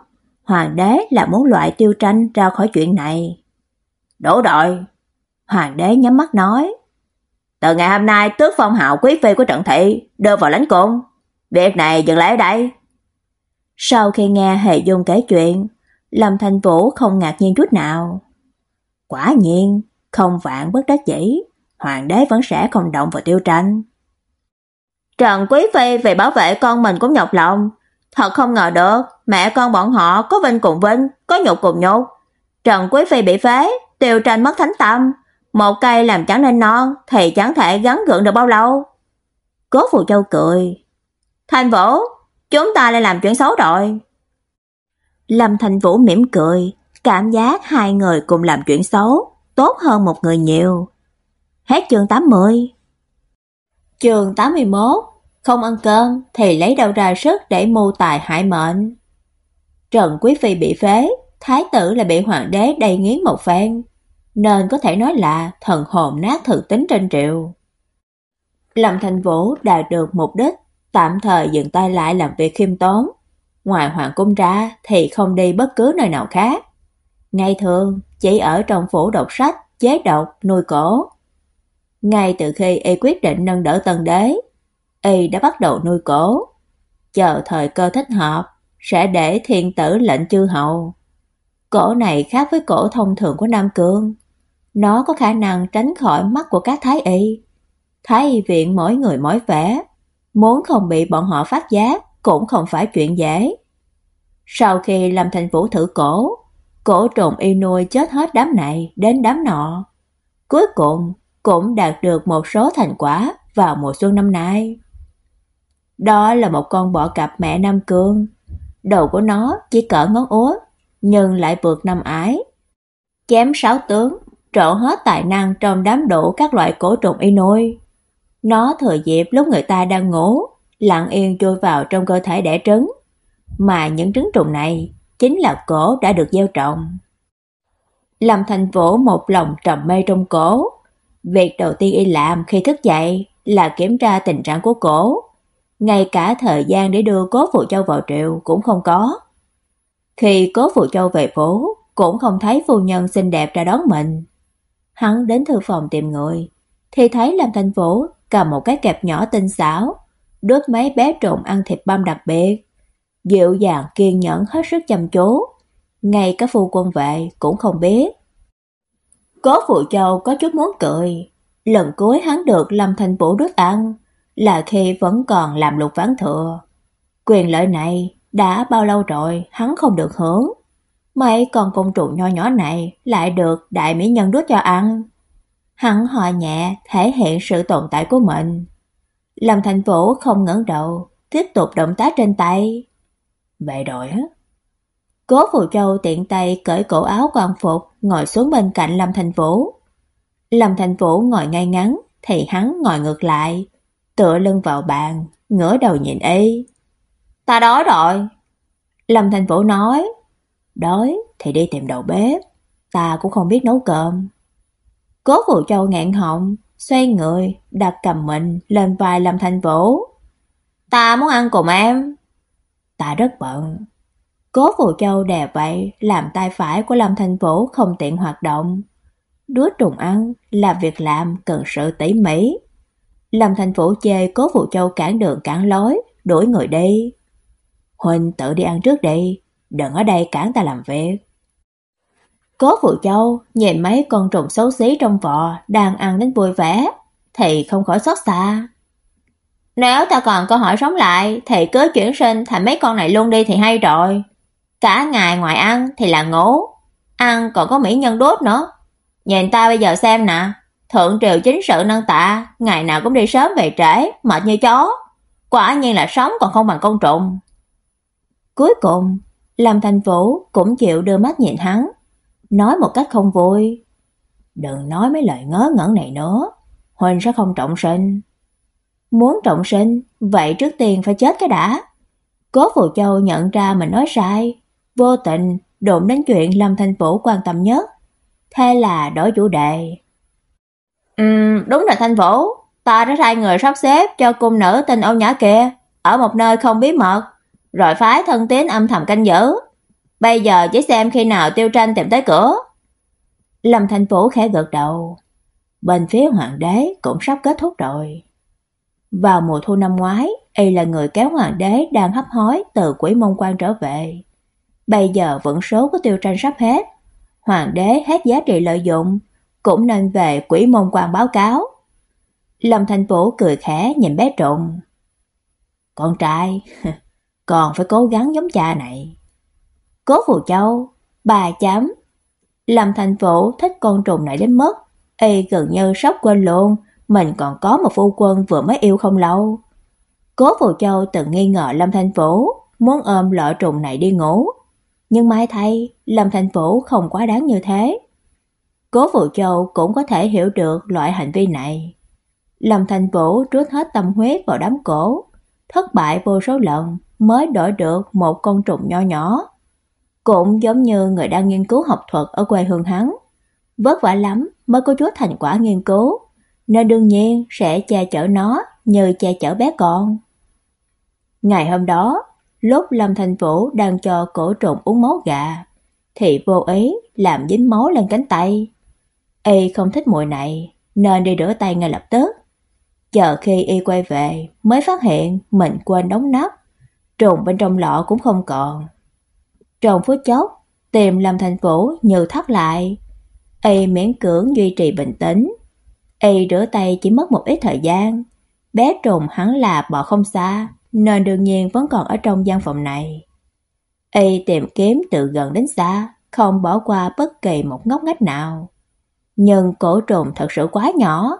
Hoàng đế là muốn loại tiêu tranh ra khỏi chuyện này. đổ đội Hoàng đế nhắm mắt nói. Từ ngày hôm nay tước phong hào quý phi của trận thị đưa vào lãnh cung. Việc này dừng lại ở đây. Sau khi nghe Hề Dung kể chuyện, Lâm Thanh Vũ không ngạc nhiên chút nào. Quả nhiên, không vạn bất đắc dĩ, hoàng đế vẫn sẽ không động vào tiêu tranh. Trần Quý Phi về bảo vệ con mình cũng nhọc lòng, Thật không ngờ được, mẹ con bọn họ có vinh cùng vinh, có nhục cùng nhục. Trần Quý Phi bị phế, tiêu tranh mất thánh tâm. Một cây làm chẳng nên non, thì chẳng thể gắn gượng được bao lâu. Cố Phù Châu cười. Thanh Vũ, chúng ta lại làm chuyện xấu rồi. Lâm Thanh Vũ mỉm cười, cảm giác hai người cùng làm chuyện xấu, tốt hơn một người nhiều. Hết chương 80 Chương 81 không ăn cơm thì lấy đâu ra sức để mưu tài hại mệnh. Trần Quý Phi bị phế, Thái tử là bị hoàng đế đầy nghiến một phen, nên có thể nói là thần hồn nát thực tính trên triệu. Lâm Thành Vũ đạt được mục đích, tạm thời dừng tay lại làm việc khiêm tốn. Ngoài hoàng cung ra thì không đi bất cứ nơi nào khác. Ngày thường chỉ ở trong phủ đọc sách, chế độc, nuôi cổ. Ngay từ khi y quyết định nâng đỡ tần đế, y đã bắt đầu nuôi cổ. Chờ thời cơ thích hợp, sẽ để thiên tử lệnh chư hầu. Cổ này khác với cổ thông thường của Nam Cương. Nó có khả năng tránh khỏi mắt của các thái y. Thái y viện mỗi người mỗi vẻ, muốn không bị bọn họ phát giác cũng không phải chuyện dễ. Sau khi làm thành vũ thử cổ, cổ trùng y nuôi chết hết đám này đến đám nọ. Cuối cùng cũng đạt được một số thành quả vào mùa xuân năm nay. Đó là một con bọ cạp mẹ Nam Cương. Đầu của nó chỉ cỡ ngón út, nhưng lại vượt năm ái. Chém sáu tướng, trộn hết tài năng trong đám đủ các loại cổ trùng y nôi. Nó thừa dịp lúc người ta đang ngủ, lặng yên trôi vào trong cơ thể đẻ trứng. Mà những trứng trùng này chính là cổ đã được gieo trồng. Lâm Thành Vũ một lòng trầm mê trong cổ. Việc đầu tiên y làm khi thức dậy là kiểm tra tình trạng của cổ ngay cả thời gian để đưa Cố Phụ Châu vào triệu cũng không có. Khi Cố Phụ Châu về phố, cũng không thấy phu nhân xinh đẹp ra đón mình. Hắn đến thư phòng tìm người, thì thấy Lâm thành Vũ cầm một cái kẹp nhỏ tinh xảo, đốt mấy bé trộn ăn thịt băm đặc biệt, dịu dàng kiên nhẫn hết sức chăm chú, ngay cả phu quân vệ cũng không biết. Cố Phụ Châu có chút muốn cười, lần cuối hắn được Lâm thành Vũ đút ăn, là khi vẫn còn làm lục ván thừa. Quyền lợi này đã bao lâu rồi hắn không được hưởng. Mấy con công trụ nho nhỏ này lại được đại mỹ nhân đút cho ăn. Hắn hò nhẹ thể hiện sự tồn tại của mình. Lâm Thành Vũ không ngẩng đầu, tiếp tục động tác trên tay. Vậy rồi á. Cố Phù Châu tiện tay cởi cổ áo quan phục, ngồi xuống bên cạnh Lâm Thành Vũ. Lâm Thành Vũ ngồi ngay ngắn, thì hắn ngồi ngược lại, tựa lưng vào bàn, ngửa đầu nhìn y. "Ta đói rồi." Lâm Thành Vũ nói. "Đói thì đi tìm đầu bếp, ta cũng không biết nấu cơm." Cố Phù Châu ngẹn họng, xoay người, đặt cầm mình lên vai Lâm Thành Vũ. "Ta muốn ăn cùng em." "Ta rất bận." Cố Phù Châu đè vậy, làm tay phải của Lâm Thành Vũ không tiện hoạt động. Đứa trùng ăn là việc làm cần sự tỉ mỉ. Lâm Thành Vũ chê Cố Phù Châu cản đường cản lối, đuổi người đi. Huynh tự đi ăn trước đi, đừng ở đây cản ta làm việc. Cố Phụ Châu nhìn mấy con trùng xấu xí trong vò đang ăn đến vui vẻ, thì không khỏi xót xa. Nếu ta còn cơ hội sống lại thì cứ chuyển sinh thành mấy con này luôn đi thì hay rồi. Cả ngày ngoài ăn thì là ngủ, ăn còn có mỹ nhân đốt nữa. Nhìn ta bây giờ xem nè, thượng triều chính sự nâng tạ, ngày nào cũng đi sớm về trễ, mệt như chó. Quả nhiên là sống còn không bằng con trùng. Cuối cùng, Lâm Thành Vũ cũng chịu đưa mắt nhìn hắn, nói một cách không vui. Đừng nói mấy lời ngớ ngẩn này nữa, Huynh sẽ không trọng sinh. Muốn trọng sinh, vậy trước tiên phải chết cái đã. Cố Phù Châu nhận ra mình nói sai, vô tình đụng đến chuyện Lâm Thanh Vũ quan tâm nhất. Thế là đổi chủ đề. Ừm, đúng là Thanh Vũ, ta đã sai người sắp xếp cho cung nữ tên Âu Nhã kia ở một nơi không bí mật, rồi phái thân tín âm thầm canh giữ. Bây giờ chỉ xem khi nào Tiêu Tranh tìm tới cửa. Lâm Thanh Vũ khẽ gật đầu. Bên phía hoàng đế cũng sắp kết thúc rồi. Vào mùa thu năm ngoái, y là người kéo hoàng đế đang hấp hối từ quỷ môn quan trở về. Bây giờ vẫn số của Tiêu Tranh sắp hết, hoàng đế hết giá trị lợi dụng, cũng nên về quỷ môn quan báo cáo. Lâm Thanh Vũ cười khẽ nhìn bé trộn. Con trai, còn phải cố gắng giống cha này. Cố Phù Châu, bà chấm. Lâm Thành Vũ thích con trùng này đến mức y gần như sốc quên luôn, mình còn có một phu quân vừa mới yêu không lâu. Cố Phù Châu từng nghi ngờ Lâm Thành Vũ muốn ôm lọ trùng này đi ngủ, nhưng mai thay, Lâm Thành Vũ không quá đáng như thế. Cố Vũ Châu cũng có thể hiểu được loại hành vi này. Lâm Thành Vũ trút hết tâm huyết vào đám cổ, thất bại vô số lần mới đổi được một con trùng nho nhỏ. Cũng giống như người đang nghiên cứu học thuật ở quê hương hắn. Vất vả lắm mới có chút thành quả nghiên cứu, nên đương nhiên sẽ che chở nó như che chở bé con. Ngày hôm đó, lúc Lâm Thành Vũ đang cho cổ trộn uống máu gà, thì vô ý làm dính máu lên cánh tay. Y không thích mùi này, nên đi rửa tay ngay lập tức. Chờ khi y quay về mới phát hiện mình quên đóng nắp, trùng bên trong lọ cũng không còn. Trong phút chốc, tìm Lâm Thành Vũ như thắt lại. Y miễn cưỡng duy trì bình tĩnh. Y rửa tay chỉ mất một ít thời gian. Bé trùng hắn là bỏ không xa, nên đương nhiên vẫn còn ở trong gian phòng này. Y tìm kiếm từ gần đến xa, không bỏ qua bất kỳ một ngóc ngách nào. Nhưng cổ trùng thật sự quá nhỏ,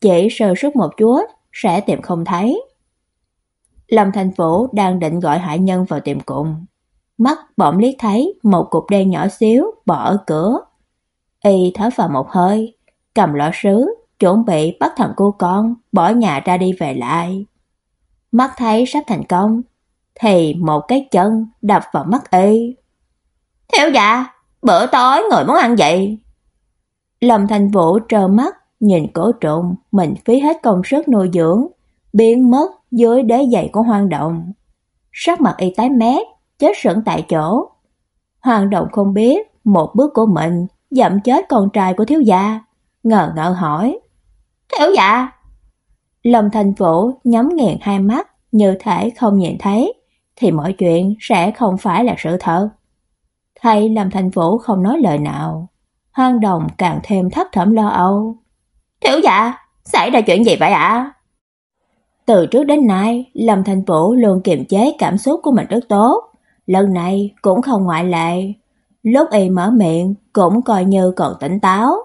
chỉ sơ suất một chút sẽ tìm không thấy. Lâm Thành Vũ đang định gọi hải nhân vào tìm cùng, mắt bỗng liếc thấy một cục đen nhỏ xíu bỏ ở cửa. Y thở vào một hơi, cầm lọ sứ, chuẩn bị bắt thằng cô con bỏ nhà ra đi về lại. Mắt thấy sắp thành công, thì một cái chân đập vào mắt y. "Thiếu gia, dạ, bữa tối người muốn ăn gì?" Lâm Thành Vũ trơ mắt nhìn cổ trộn mình phí hết công sức nuôi dưỡng, biến mất dưới đế giày của hoang động. Sắc mặt y tái mét, chết sững tại chỗ. Hoàng động không biết một bước của mình dậm chết con trai của thiếu gia, ngờ ngợ hỏi: "Thiếu dạ Lâm Thành Vũ nhắm nghiền hai mắt, như thể không nhìn thấy thì mọi chuyện sẽ không phải là sự thật. Thay Lâm Thành Vũ không nói lời nào, Hoang Đồng càng thêm thấp thỏm lo âu. "Thiếu dạ xảy ra chuyện gì vậy ạ?" Từ trước đến nay, Lâm Thành Vũ luôn kiềm chế cảm xúc của mình rất tốt, Lần này cũng không ngoại lệ. Lúc y mở miệng cũng coi như còn tỉnh táo.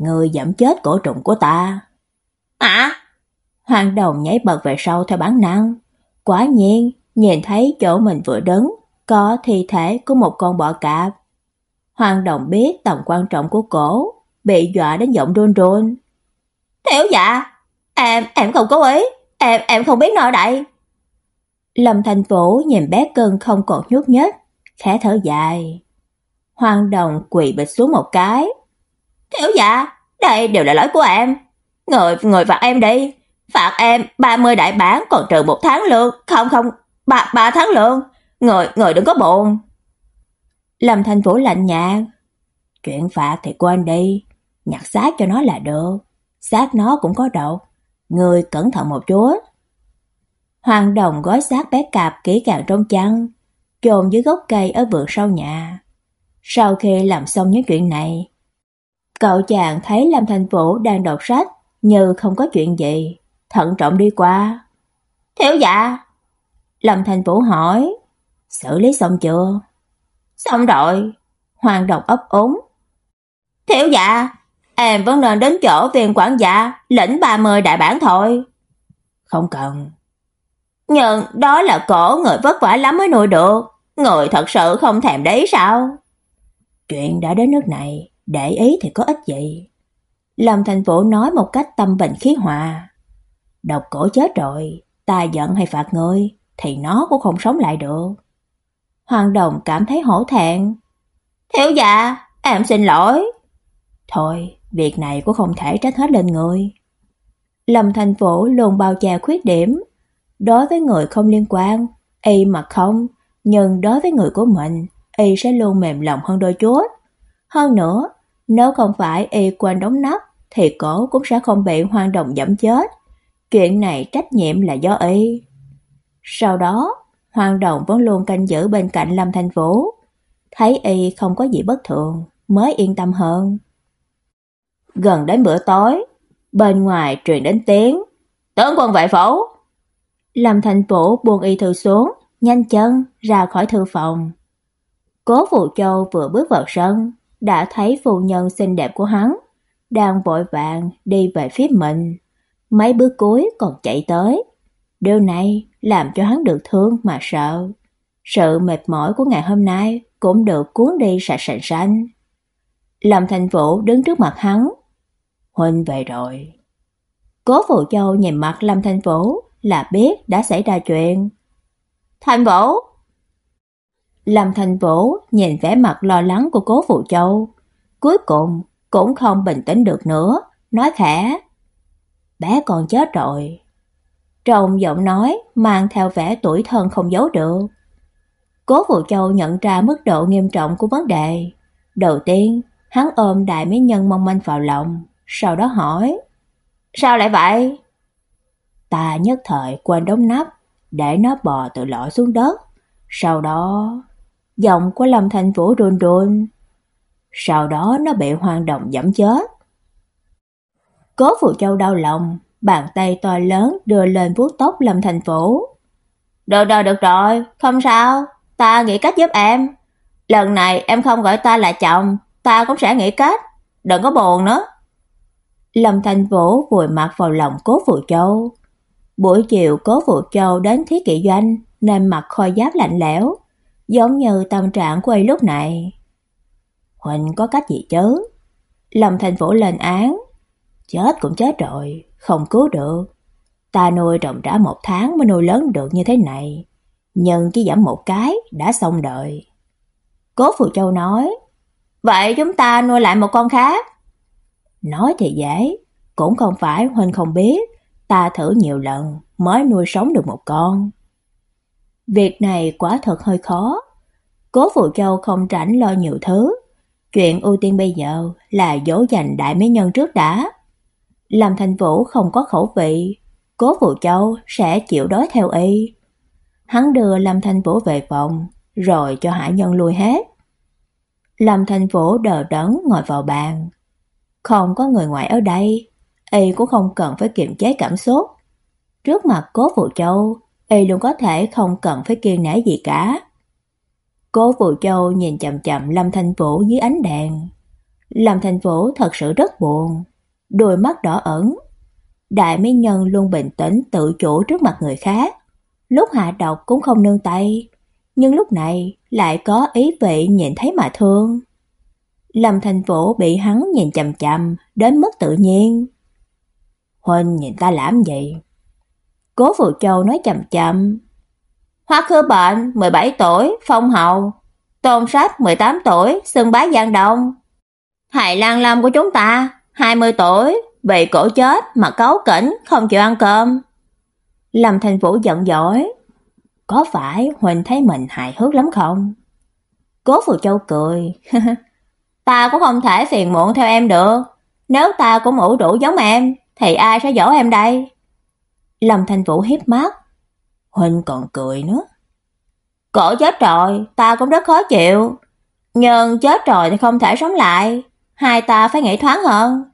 Người giảm chết cổ trùng của ta. À? Hoàng đồng nhảy bật về sau theo bản năng. Quả nhiên, nhìn thấy chỗ mình vừa đứng, có thi thể của một con bọ cạp. Hoàng đồng biết tầm quan trọng của cổ, bị dọa đến giọng run run. Tiểu dạ, em, em không cố ý, em, em không biết nơi đây. Lâm Thành Vũ nhìn bé cưng không còn nhúc nhích, khẽ thở dài. Hoàng đồng quỳ bịch xuống một cái thiếu dạ, đây đều là lỗi của em. ngồi ngồi phạt em đi. Phạt em 30 đại bản còn trừ một tháng lương. Không không, ba, ba tháng lương. ngồi ngồi đừng có buồn. Lâm Thành Vũ lạnh nhạt. Chuyện phạt thì quên đi. Nhặt xác cho nó là được. Xác nó cũng có độc. Người cẩn thận một chút. Hoàng đồng gói xác bé cạp kỹ càng trong chăn, chôn dưới gốc cây ở vườn sau nhà. Sau khi làm xong những chuyện này, cậu chàng thấy Lâm Thành Vũ đang đọc sách như không có chuyện gì, thận trọng đi qua. Thiếu dạ? Lâm Thành Vũ hỏi, xử lý xong chưa? Xong rồi. Hoàng độc ấp úng. Thiếu dạ, em vẫn nên đến chỗ viên quản gia, lĩnh 30 đại bản thôi. Không cần. Nhưng đó là cổ người vất vả lắm mới nuôi được, người thật sự không thèm đấy sao? Chuyện đã đến nước này, để ý thì có ích gì. Lâm Thành Vũ nói một cách tâm bình khí hòa. Độc cổ chết rồi, ta giận hay phạt người, thì nó cũng không sống lại được. Hoàng Đồng cảm thấy hổ thẹn. Thiếu dạ, em xin lỗi. Thôi, việc này cũng không thể trách hết lên người. Lâm Thành Vũ luôn bao che khuyết điểm. Đối với người không liên quan, y mà không, nhưng đối với người của mình, y sẽ luôn mềm lòng hơn đôi chút. Hơn nữa, nếu không phải y quên đóng nắp, thì cổ cũng sẽ không bị hoang đồng dẫm chết. Chuyện này trách nhiệm là do y. Sau đó, hoang Đồng vẫn luôn canh giữ bên cạnh Lâm thành Vũ. Thấy y không có gì bất thường, mới yên tâm hơn. Gần đến bữa tối, bên ngoài truyền đến tiếng. Tướng quân vệ phủ! Lâm thành Vũ buông y thư xuống, nhanh chân ra khỏi thư phòng. Cố Phụ Châu vừa bước vào sân, đã thấy phụ nhân xinh đẹp của hắn, đang vội vàng đi về phía mình. Mấy bước cuối còn chạy tới. Điều này làm cho hắn được thương mà sợ. Sự mệt mỏi của ngày hôm nay cũng được cuốn đi sạch sành sanh. Lâm Thành Vũ đứng trước mặt hắn. Huynh về rồi. Cố Phụ Châu nhìn mặt Lâm Thành Vũ là biết đã xảy ra chuyện. Thành Vũ! Lâm Thành Vũ nhìn vẻ mặt lo lắng của Cố Phụ Châu, cuối cùng cũng không bình tĩnh được nữa, nói khẽ: "Bé còn chết rồi." Trong giọng nói mang theo vẻ tuổi thân không giấu được. Cố Phụ Châu nhận ra mức độ nghiêm trọng của vấn đề. Đầu tiên, hắn ôm đại mỹ nhân mong manh vào lòng, sau đó hỏi: "Sao lại vậy?" Ta nhất thời quên đóng nắp, để nó bò từ lọ xuống đất. Sau đó, giọng của Lâm Thành Vũ run run. Sau đó nó bị hoang động dẫm chết. Cố Phụ Châu đau lòng, bàn tay to lớn đưa lên vuốt tóc Lâm Thành Vũ. "Được rồi, được rồi, không sao, ta nghĩ cách giúp em. Lần này em không gọi ta là chồng, ta cũng sẽ nghĩ cách, đừng có buồn nữa." Lâm Thành Vũ vùi mặt vào lòng Cố Phụ Châu. Buổi chiều Cố Phụ Châu đến thiết kỵ doanh nên mặc khôi giáp lạnh lẽo, giống như tâm trạng của ấy lúc này. Huỳnh có cách gì chứ? Lâm Thành Vũ lên án. Chết cũng chết rồi, không cứu được. Ta nuôi trồng trả một tháng mới nuôi lớn được như thế này. Nhưng chỉ giảm một cái đã xong đời. Cố phù Châu nói. Vậy chúng ta nuôi lại một con khác. Nói thì dễ, cũng không phải Huỳnh không biết. Ta thử nhiều lần mới nuôi sống được một con. Việc này quả thật hơi khó. Cố Phụ Châu không rảnh lo nhiều thứ. Chuyện ưu tiên bây giờ là dỗ dành đại mỹ nhân trước đã. Làm thành vũ không có khẩu vị, Cố Phụ Châu sẽ chịu đói theo y. Hắn đưa Lâm Thanh Vũ về phòng, rồi cho hạ nhân lui hết. Lâm Thanh Vũ đờ đẫn ngồi vào bàn. Không có người ngoài ở đây, y cũng không cần phải kiềm chế cảm xúc. Trước mặt Cố Phụ Châu, y luôn có thể không cần phải kiêng nể gì cả. Cố Vũ Châu nhìn chậm chậm Lâm Thanh Vũ dưới ánh đèn. Lâm Thanh Vũ thật sự rất buồn, đôi mắt đỏ ẩn. Đại mỹ nhân luôn bình tĩnh tự chủ trước mặt người khác, lúc hạ độc cũng không nương tay, nhưng lúc này lại có ý vị nhìn thấy mà thương. Lâm Thanh Vũ bị hắn nhìn chằm chằm đến mức tự nhiên. Huynh nhìn ta làm gì? Cố Vũ Châu nói chậm chậm. Hoa Khư Bệnh, 17 tuổi, phong hậu. Tôn Sách, 18 tuổi, Sương bá Giang Đông. Hải Lan Lâm của chúng ta, 20 tuổi, bị cổ chết mà cấu kỉnh, không chịu ăn cơm. Lâm Thành Vũ giận dỗi. Có phải Huỳnh thấy mình hài hước lắm không? Cố phù Châu cười. ta cũng không thể phiền muộn theo em được. Nếu ta cũng ủ đủ giống em, thì ai sẽ dỗ em đây? Lâm Thành Vũ hiếp mắt. Huỳnh còn cười nữa. Cổ chết rồi, ta cũng rất khó chịu. Nhưng chết rồi thì không thể sống lại. Hai ta phải nghĩ thoáng hơn.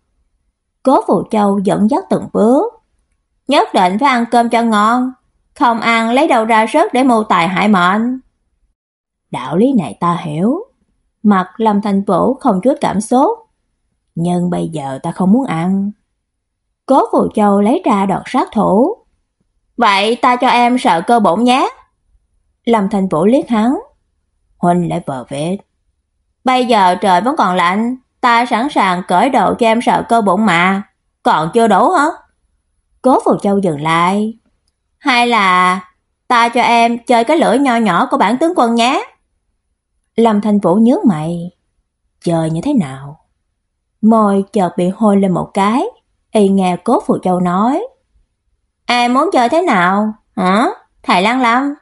Cố Phụ Châu dẫn dắt từng bước. Nhất định phải ăn cơm cho ngon. Không ăn lấy đâu ra sức để mưu tài hại mệnh. Đạo lý này ta hiểu. Mặt Lâm Thành Vũ không chút cảm xúc. Nhưng bây giờ ta không muốn ăn. Cố phù Châu lấy ra đọt sát thủ. Vậy ta cho em sợ cơ bụng nhé. Lâm Thành Vũ liếc hắn. Huynh lại vờ vết. Bây giờ trời vẫn còn lạnh, ta sẵn sàng cởi đồ cho em sợ cơ bụng mà. Còn chưa đủ hả? Cố Phù Châu dừng lại. Hay là ta cho em chơi cái lưỡi nho nhỏ của bản tướng quân nhé. Lâm Thành Vũ nhớ mày. Chơi như thế nào? Môi chợt bị hôi lên một cái. Y nghe Cố phụ Châu nói. Em muốn chơi thế nào? Hả? Thầy Lan Lâm.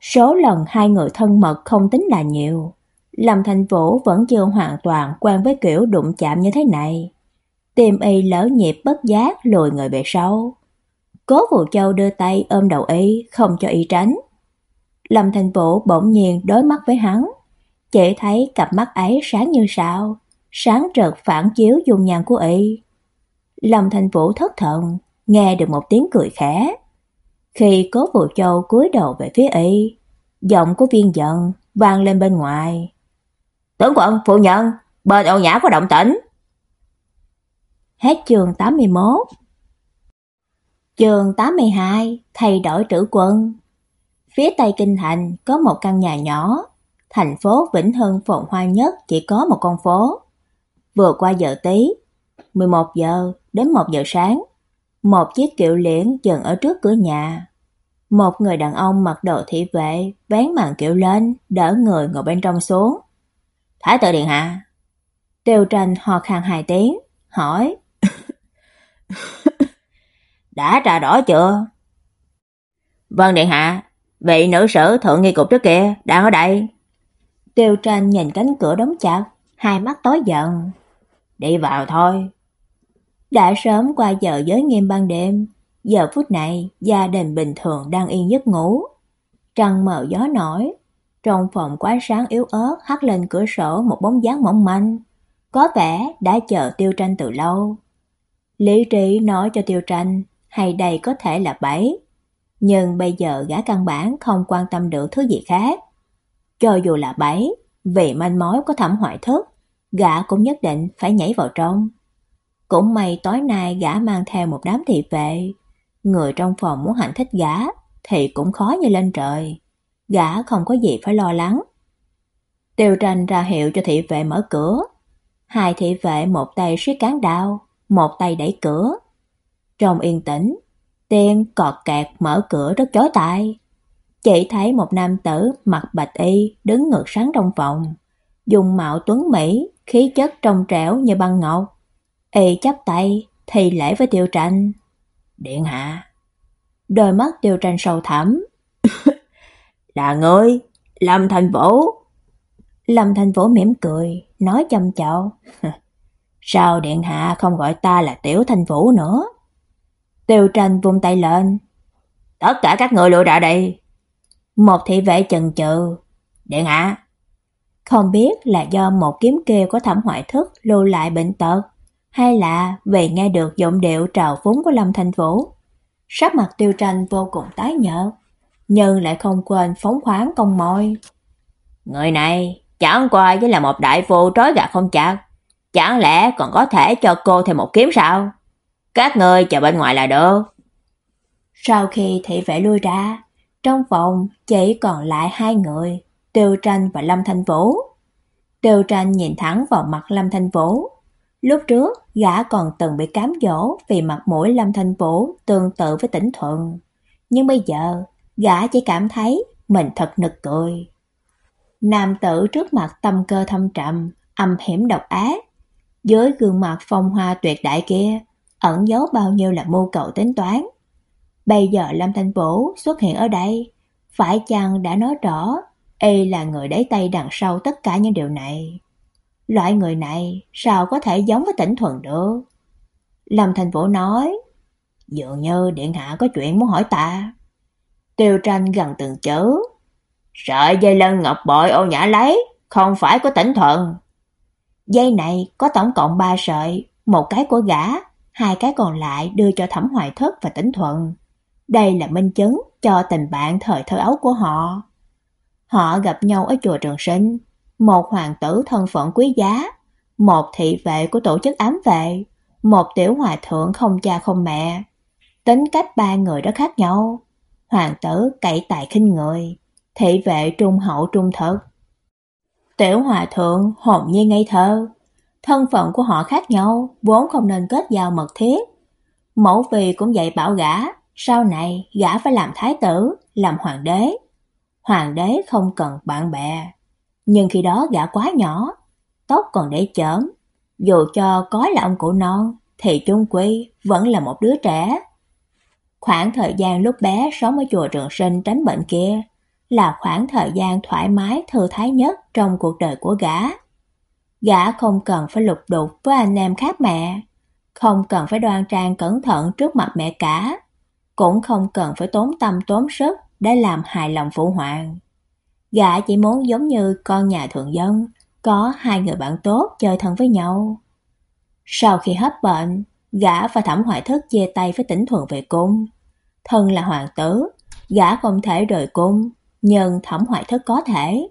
Số lần hai người thân mật không tính là nhiều. Lâm Thành Vũ vẫn chưa hoàn toàn quen với kiểu đụng chạm như thế này. Tim y lỡ nhịp bất giác lùi người về sau. Cố Vũ Châu đưa tay ôm đầu y, không cho y tránh. Lâm Thành Vũ bỗng nhiên đối mắt với hắn, chỉ thấy cặp mắt ấy sáng như sao, sáng rực phản chiếu dung nhan của y. Lâm Thành Vũ thất thần, nghe được một tiếng cười khẽ. Khi Cố Vũ Châu cúi đầu về phía y, giọng của viên giận vang lên bên ngoài. Tướng quân, phụ nhân, bên Âu Nhã có động tĩnh. Hết chương 81 Chương 82 Thay đổi trữ quân Phía tây kinh thành có một căn nhà nhỏ, thành phố Vĩnh Hưng phồn hoa nhất chỉ có một con phố. Vừa qua giờ tí, 11 giờ đến 1 giờ sáng, một chiếc kiệu liễn dừng ở trước cửa nhà. Một người đàn ông mặc đồ thị vệ vén màn kiệu lên, đỡ người ngồi bên trong xuống. Thái tử điện hạ. Tiêu Tranh ho khan hai tiếng, hỏi: "Đã trà đỏ chưa?" "Vâng điện hạ, vị nữ sử thượng nghi cục trước kia đang ở đây." Tiêu Tranh nhìn cánh cửa đóng chặt, hai mắt tối giận. "Đi vào thôi." Đã sớm qua giờ giới nghiêm ban đêm, giờ phút này gia đình bình thường đang yên giấc ngủ. Trăng mờ gió nổi, trong phòng quá sáng yếu ớt hắt lên cửa sổ một bóng dáng mỏng manh, có vẻ đã chờ Tiêu Tranh từ lâu. Lý trí nói cho Tiêu Tranh, hay đây có thể là bẫy, nhưng bây giờ gã căn bản không quan tâm được thứ gì khác. Cho dù là bẫy, vì manh mối có thẩm hoại thức, gã cũng nhất định phải nhảy vào trong. Cũng may tối nay gã mang theo một đám thị vệ, người trong phòng muốn hành thích gã thì cũng khó như lên trời gã không có gì phải lo lắng. Tiêu tranh ra hiệu cho thị vệ mở cửa. Hai thị vệ một tay siết cán đao, một tay đẩy cửa. Trong yên tĩnh, tiên cọt kẹt mở cửa rất chói tai. Chỉ thấy một nam tử mặc bạch y đứng ngược sáng trong phòng, dùng mạo tuấn mỹ, khí chất trong trẻo như băng ngọc. Y chắp tay, thì lễ với Tiêu Tranh. "Điện hạ." Đôi mắt Tiêu Tranh sâu thẳm, Là ngươi, Lâm Thành Vũ. Lâm Thành Vũ mỉm cười, nói chăm chậu. Sao điện hạ không gọi ta là Tiểu Thành Vũ nữa? Tiêu tranh vung tay lên. Tất cả các người lựa ra đây. Một thị vệ chần chừ. Điện hạ. Không biết là do một kiếm kêu có thẩm hoại thức lưu lại bệnh tật, hay là vì nghe được giọng điệu trào phúng của Lâm Thành Vũ. Sắc mặt tiêu tranh vô cùng tái nhợt nhưng lại không quên phóng khoáng công môi. Người này chẳng qua chỉ là một đại phu trói gà không chặt, chẳng lẽ còn có thể cho cô thêm một kiếm sao? Các người chờ bên ngoài là được. Sau khi thị vệ lui ra, trong phòng chỉ còn lại hai người, Tiêu Tranh và Lâm Thanh Vũ. Tiêu Tranh nhìn thẳng vào mặt Lâm Thanh Vũ. Lúc trước, gã còn từng bị cám dỗ vì mặt mũi Lâm Thanh Vũ tương tự với tỉnh thuận. Nhưng bây giờ, gã chỉ cảm thấy mình thật nực cười. Nam tử trước mặt tâm cơ thâm trầm, âm hiểm độc ác. Dưới gương mặt phong hoa tuyệt đại kia, ẩn giấu bao nhiêu là mưu cầu tính toán. Bây giờ Lâm Thanh Vũ xuất hiện ở đây, phải chăng đã nói rõ y là người đẩy tay đằng sau tất cả những điều này? Loại người này sao có thể giống với tỉnh thuần được? Lâm thành Vũ nói, dường như Điện Hạ có chuyện muốn hỏi ta. Tiêu tranh gần từng chữ. Sợi dây lân ngọc bội ô nhã lấy, không phải của tỉnh thuần. Dây này có tổng cộng 3 sợi, một cái của gã, hai cái còn lại đưa cho Thẩm Hoài Thất và Tỉnh Thuận. Đây là minh chứng cho tình bạn thời thơ ấu của họ. Họ gặp nhau ở chùa Trường Sinh, một hoàng tử thân phận quý giá, một thị vệ của tổ chức ám vệ, một tiểu hòa thượng không cha không mẹ. Tính cách ba người đó khác nhau. Hoàng tử cậy tài khinh người, thị vệ trung hậu trung thực. Tiểu hòa thượng hồn nhiên ngây thơ. Thân phận của họ khác nhau, vốn không nên kết giao mật thiết. Mẫu vì cũng dạy bảo gã, sau này gã phải làm thái tử, làm hoàng đế. Hoàng đế không cần bạn bè, nhưng khi đó gã quá nhỏ, tóc còn để chởm, dù cho có là ông cụ non thì chung quy vẫn là một đứa trẻ. Khoảng thời gian lúc bé sống ở chùa Trường Sinh tránh bệnh kia là khoảng thời gian thoải mái thư thái nhất trong cuộc đời của gã. Gã không cần phải lục đục với anh em khác mẹ, không cần phải đoan trang cẩn thận trước mặt mẹ cả, cũng không cần phải tốn tâm tốn sức để làm hài lòng phụ hoàng. Gã chỉ muốn giống như con nhà thượng dân, có hai người bạn tốt chơi thân với nhau. Sau khi hết bệnh, gã và Thẩm hoại Thức chia tay với Tỉnh Thuận về cung. Thân là hoàng tử, gã không thể rời cung, nhưng Thẩm hoại Thức có thể.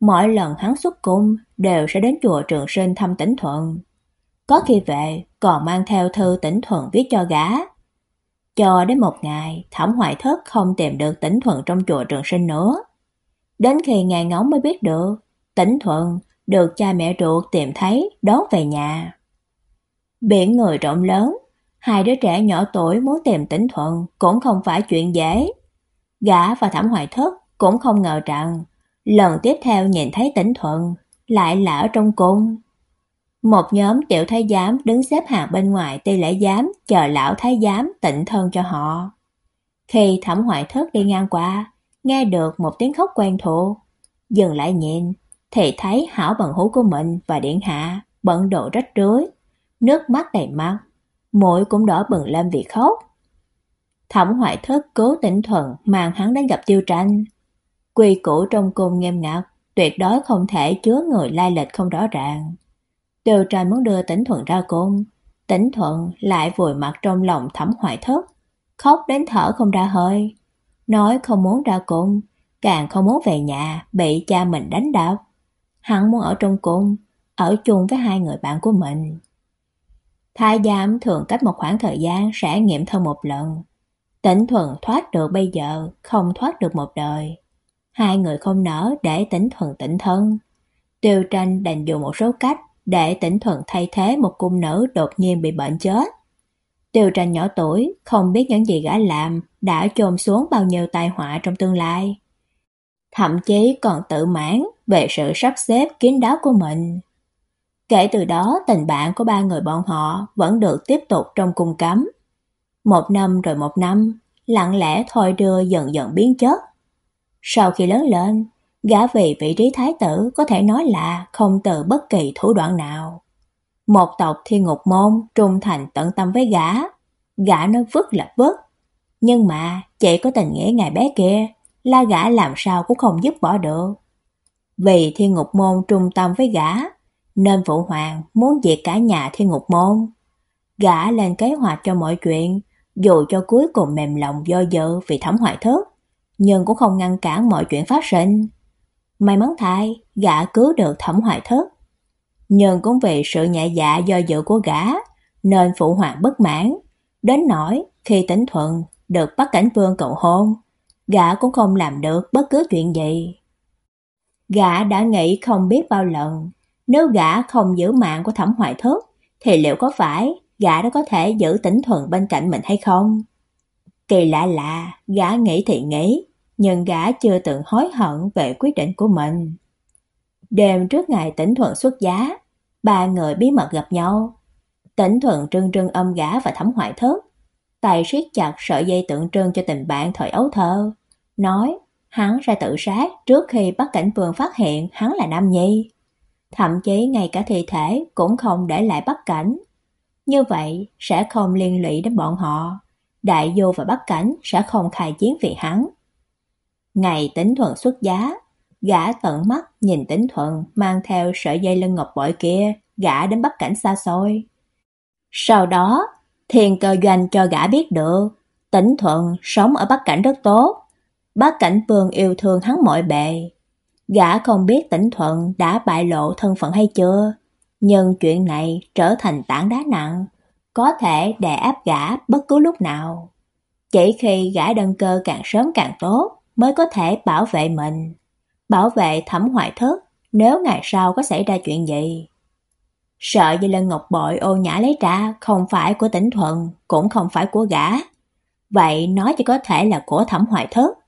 Mỗi lần hắn xuất cung đều sẽ đến chùa Trường Sinh thăm Tỉnh Thuận. Có khi về còn mang theo thư Tỉnh Thuận viết cho gã. Cho đến một ngày, Thẩm hoại Thức không tìm được Tỉnh Thuận trong chùa Trường Sinh nữa. Đến khi ngài ngóng mới biết được, Tỉnh Thuận được cha mẹ ruột tìm thấy đón về nhà. Biển người rộng lớn, hai đứa trẻ nhỏ tuổi muốn tìm Tỉnh Thuận cũng không phải chuyện dễ. Gã và Thẩm Hoài thất cũng không ngờ rằng lần tiếp theo nhìn thấy Tỉnh Thuận lại là ở trong cung. Một nhóm tiểu thái giám đứng xếp hàng bên ngoài ti lễ giám chờ lão thái giám tịnh thân cho họ. Khi Thẩm Hoài thất đi ngang qua, nghe được một tiếng khóc quen thuộc, dừng lại nhìn, thì thấy hảo bằng hữu của mình và điện hạ bận độ rách rưới, nước mắt đầy mặt, mũi cũng đỏ bừng lên vì khóc. Thẩm hoại thất cố tỉnh thuận mang hắn đến gặp Tiêu Tranh. Quy củ trong cung nghiêm ngặt, tuyệt đối không thể chứa người lai lịch không rõ ràng. Tiêu Tranh muốn đưa Tỉnh Thuận ra cung, Tỉnh Thuận lại vùi mặt trong lòng Thẩm hoại thất, khóc đến thở không ra hơi, nói không muốn ra cung, càng không muốn về nhà bị cha mình đánh đập. Hắn muốn ở trong cung, ở chung với hai người bạn của mình. Thái giám thường cách một khoảng thời gian sẽ nghiệm thân một lần. Tỉnh Thuần thoát được bây giờ, không thoát được một đời. Hai người không nỡ để Tỉnh Thuần tỉnh thân. Tiêu tranh đành dùng một số cách để Tỉnh Thuần thay thế một cung nữ đột nhiên bị bệnh chết. Tiêu tranh nhỏ tuổi, không biết những gì gã làm, đã chôn xuống bao nhiêu tai họa trong tương lai. Thậm chí còn tự mãn về sự sắp xếp kín đáo của mình. Kể từ đó, tình bạn của ba người bọn họ vẫn được tiếp tục trong cung cấm. Một năm rồi một năm, lặng lẽ thôi đưa dần dần biến chất. Sau khi lớn lên, gã vì vị trí thái tử có thể nói là không từ bất kỳ thủ đoạn nào. Một tộc thiên ngục môn trung thành tận tâm với gã, gã nó vứt là vứt. Nhưng mà chỉ có tình nghĩa ngày bé kia, là gã làm sao cũng không dứt bỏ được. Vì thiên ngục môn trung tâm với gã, nên phụ hoàng muốn diệt cả nhà thiên ngục môn. Gã lên kế hoạch cho mọi chuyện, dù cho cuối cùng mềm lòng do dự vì thẩm hoại thức, nhưng cũng không ngăn cản mọi chuyện phát sinh. May mắn thay, gã cứu được Thẩm hoại Thất. Nhưng cũng vì sự nhẹ dạ do dự của gã, nên phụ hoàng bất mãn, đến nỗi khi Tĩnh Thuận được bắt cảnh vương cầu hôn, gã cũng không làm được bất cứ chuyện gì. Gã đã nghĩ không biết bao lần, nếu gã không giữ mạng của Thẩm Hoài Thất, thì liệu có phải gã đã có thể giữ Tĩnh Thuận bên cạnh mình hay không? Kỳ lạ lạ, gã nghĩ thì nghĩ, nhưng gã chưa từng hối hận về quyết định của mình. Đêm trước ngày Tĩnh Thuận xuất giá, ba người bí mật gặp nhau. Tĩnh Thuận trưng trưng âm gã và Thẩm hoại Thất, tay siết chặt sợi dây tượng trưng cho tình bạn thời ấu thơ, nói hắn ra tự sát trước khi Bắc Cảnh vườn phát hiện hắn là nam nhi. Thậm chí ngay cả thi thể cũng không để lại Bắc Cảnh. Như vậy sẽ không liên lụy đến bọn họ. Đại vô và Bắc Cảnh sẽ không khai chiến vì hắn. Ngày tính thuận xuất giá, gã tận mắt nhìn tĩnh thuận mang theo sợi dây lưng ngọc bội kia, gã đến Bắc Cảnh xa xôi. Sau đó, thiền cơ doanh cho gã biết được, tĩnh thuận sống ở Bắc Cảnh rất tốt. Bắc Cảnh Vương yêu thương hắn mọi bề. Gã không biết tĩnh thuận đã bại lộ thân phận hay chưa, nhưng chuyện này trở thành tảng đá nặng, có thể đè áp gã bất cứ lúc nào. Chỉ khi gã đăng cơ càng sớm càng tốt mới có thể bảo vệ mình, bảo vệ thẩm hoại thất nếu ngày sau có xảy ra chuyện gì. Sợ dây lân ngọc bội ô nhã lấy ra không phải của tỉnh thuận, cũng không phải của gã. Vậy nó chỉ có thể là của thẩm hoại thất.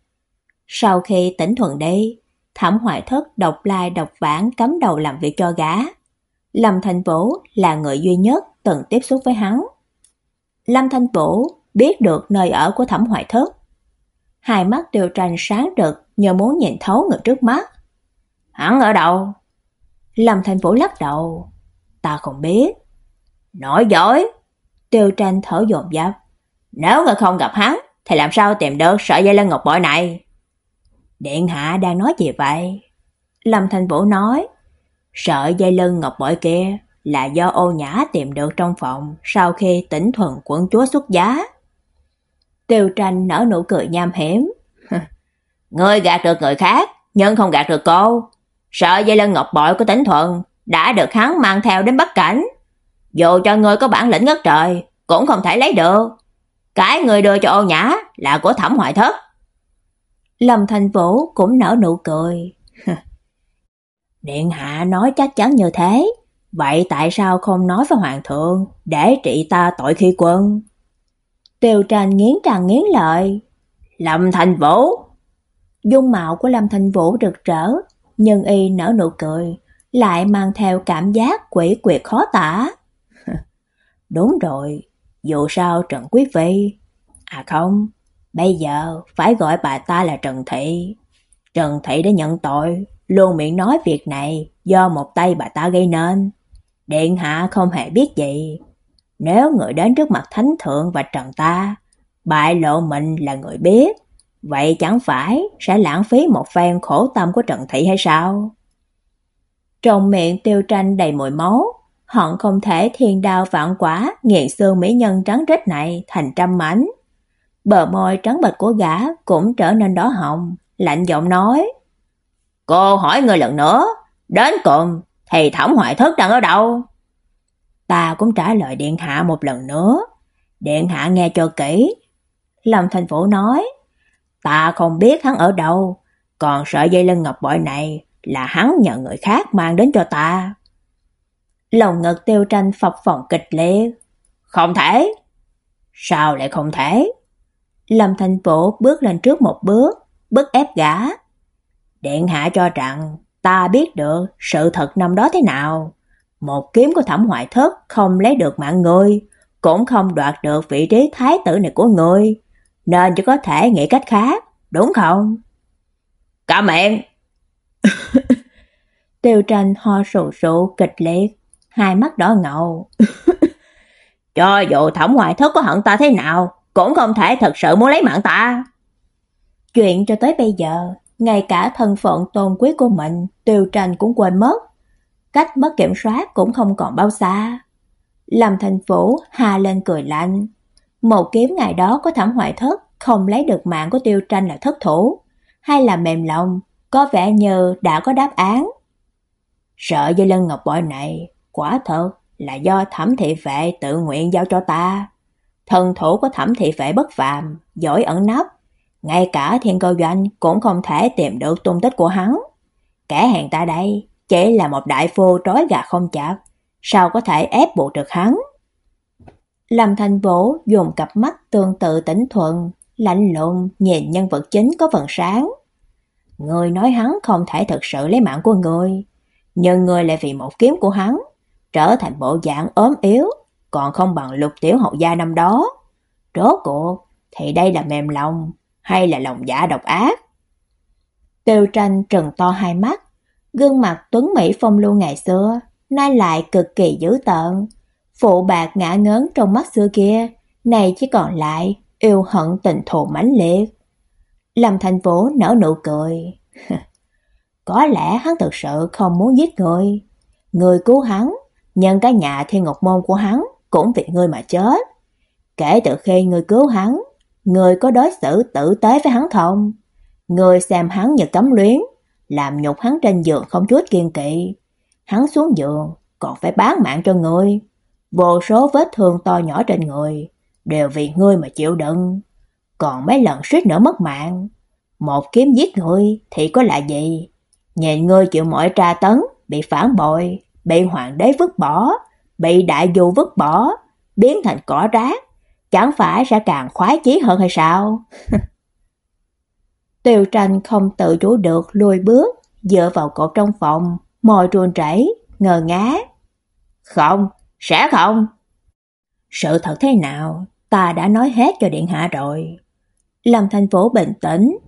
Sau khi tỉnh thuận đi, thẩm hoại thất độc lai độc vãng cấm đầu làm việc cho gã. Lâm Thanh Vũ là người duy nhất từng tiếp xúc với hắn. Lâm Thanh Vũ biết được nơi ở của Thẩm hoại Thất. Hai mắt đều tranh sáng rực như muốn nhìn thấu người trước mắt. Hắn ở đâu? Lâm Thanh Vũ lắc đầu. Ta không biết. Nói dối. Tiêu tranh thở dồn dập. Nếu người không gặp hắn, thì làm sao tìm được sợi dây lân ngọc bội này? Điện hạ đang nói gì vậy? Lâm Thanh Vũ nói. Sợi dây lân ngọc bội kia là do ô nhã tìm được trong phòng sau khi tỉnh thuần quận chúa xuất giá. Tiêu tranh nở nụ cười nham hiểm. Ngươi gạt được người khác, nhưng không gạt được cô. Sợ dây lưng ngọc bội của tỉnh thuận đã được hắn mang theo đến Bắc Cảnh. Dù cho ngươi có bản lĩnh ngất trời, cũng không thể lấy được. Cái người đưa cho ô nhã là của thẩm hoại thất. Lâm Thành Vũ cũng nở nụ cười. Điện hạ nói chắc chắn như thế, vậy tại sao không nói với hoàng thượng để trị ta tội khi quân? Tiêu Tranh nghiến răng nghiến lợi. Lâm Thành Vũ. Dung mạo của Lâm Thành Vũ rực rỡ, nhưng y nở nụ cười, lại mang theo cảm giác quỷ quyệt khó tả. Đúng rồi, dù sao Trần Quý Phi. À không, bây giờ phải gọi bà ta là Trần Thị. Trần Thị đã nhận tội, luôn miệng nói việc này do một tay bà ta gây nên. Điện hạ không hề biết gì, nếu người đến trước mặt thánh thượng và trần ta, bại lộ mình là người biết, vậy chẳng phải sẽ lãng phí một phen khổ tâm của Trần Thị hay sao? Trong miệng tiêu tranh đầy mùi máu, hận không thể thiên đao vạn quả nghiền xương mỹ nhân trắng rết này thành trăm mảnh. Bờ môi trắng bệch của gã cũng trở nên đỏ hồng, lạnh giọng nói: "Cô hỏi người lần nữa, đến cùng thì Thẩm Hoại Thất đang ở đâu?" Ta cũng trả lời điện hạ một lần nữa. Điện hạ nghe cho kỹ. Lâm Thành Vũ nói, ta không biết hắn ở đâu, còn sợi dây lưng ngọc bội này là hắn nhờ người khác mang đến cho ta. Lòng ngực tiêu tranh phập phồng kịch liệt. Không thể. Sao lại không thể? Lâm Thành Vũ bước lên trước một bước, bức ép gã. Điện hạ cho rằng ta biết được sự thật năm đó thế nào. Một kiếm của Thẩm Hoại Thất không lấy được mạng người, cũng không đoạt được vị trí thái tử này của người, nên chỉ có thể nghĩ cách khác, đúng không? Cả miệng. Tiêu Tranh ho sù sụ kịch liệt, hai mắt đỏ ngầu. Cho dù Thẩm Hoại Thất có hận ta thế nào, cũng không thể thật sự muốn lấy mạng ta. Chuyện cho tới bây giờ, ngay cả thân phận tôn quý của mình, Tiêu Tranh cũng quên mất cách mất kiểm soát cũng không còn bao xa. Lâm Thành Phủ hà lên cười lạnh. Một kiếm ngày đó có thảm hoại thất, không lấy được mạng của Tiêu Tranh là thất thủ, hay là mềm lòng, có vẻ như đã có đáp án. Sợ dây lân ngọc bội này, quả thật là do thẩm thị vệ tự nguyện giao cho ta. Thần thủ của thẩm thị vệ bất phàm, giỏi ẩn nấp, ngay cả thiên cơ doanh cũng không thể tìm được tung tích của hắn. Kẻ hèn ta đây chỉ là một đại phu trói gà không chặt, sao có thể ép buộc được hắn? Lâm Thành Vũ dùng cặp mắt tương tự tỉnh thuận, lạnh lùng nhìn nhân vật chính có phần sáng. Người nói hắn không thể thực sự lấy mạng của người, nhưng người lại vì một kiếm của hắn trở thành bộ dạng ốm yếu, còn không bằng Lục Tiểu hậu gia năm đó. Rốt cuộc thì đây là mềm lòng hay là lòng giả độc ác? Tiêu Tranh trừng to hai mắt, gương mặt tuấn mỹ phong lưu ngày xưa, nay lại cực kỳ dữ tợn. Phụ bạc ngã ngớn trong mắt xưa kia, này chỉ còn lại yêu hận tình thù mãnh liệt. Lâm Thành Vũ nở nụ cười. Có lẽ hắn thực sự không muốn giết người. Người cứu hắn, nhân cái nhà thiên ngọc môn của hắn cũng vì ngươi mà chết. Kể từ khi ngươi cứu hắn, ngươi có đối xử tử tế với hắn không? Ngươi xem hắn như cấm luyến, làm nhục hắn trên giường không chút kiên kỵ. Hắn xuống giường còn phải bán mạng cho ngươi. Vô số vết thương to nhỏ trên người đều vì ngươi mà chịu đựng. Còn mấy lần suýt nữa mất mạng, một kiếm giết ngươi thì có là gì? Nhìn ngươi chịu mọi tra tấn, bị phản bội, bị hoàng đế vứt bỏ, bị đại du vứt bỏ, biến thành cỏ rác, chẳng phải sẽ càng khoái chí hơn hay sao? Tiêu tranh không tự chủ được lùi bước, dựa vào cột trong phòng, môi run rẩy, ngờ ngá. Không, sẽ không. Sự thật thế nào, ta đã nói hết cho Điện Hạ rồi. Lâm Thành Phố bình tĩnh.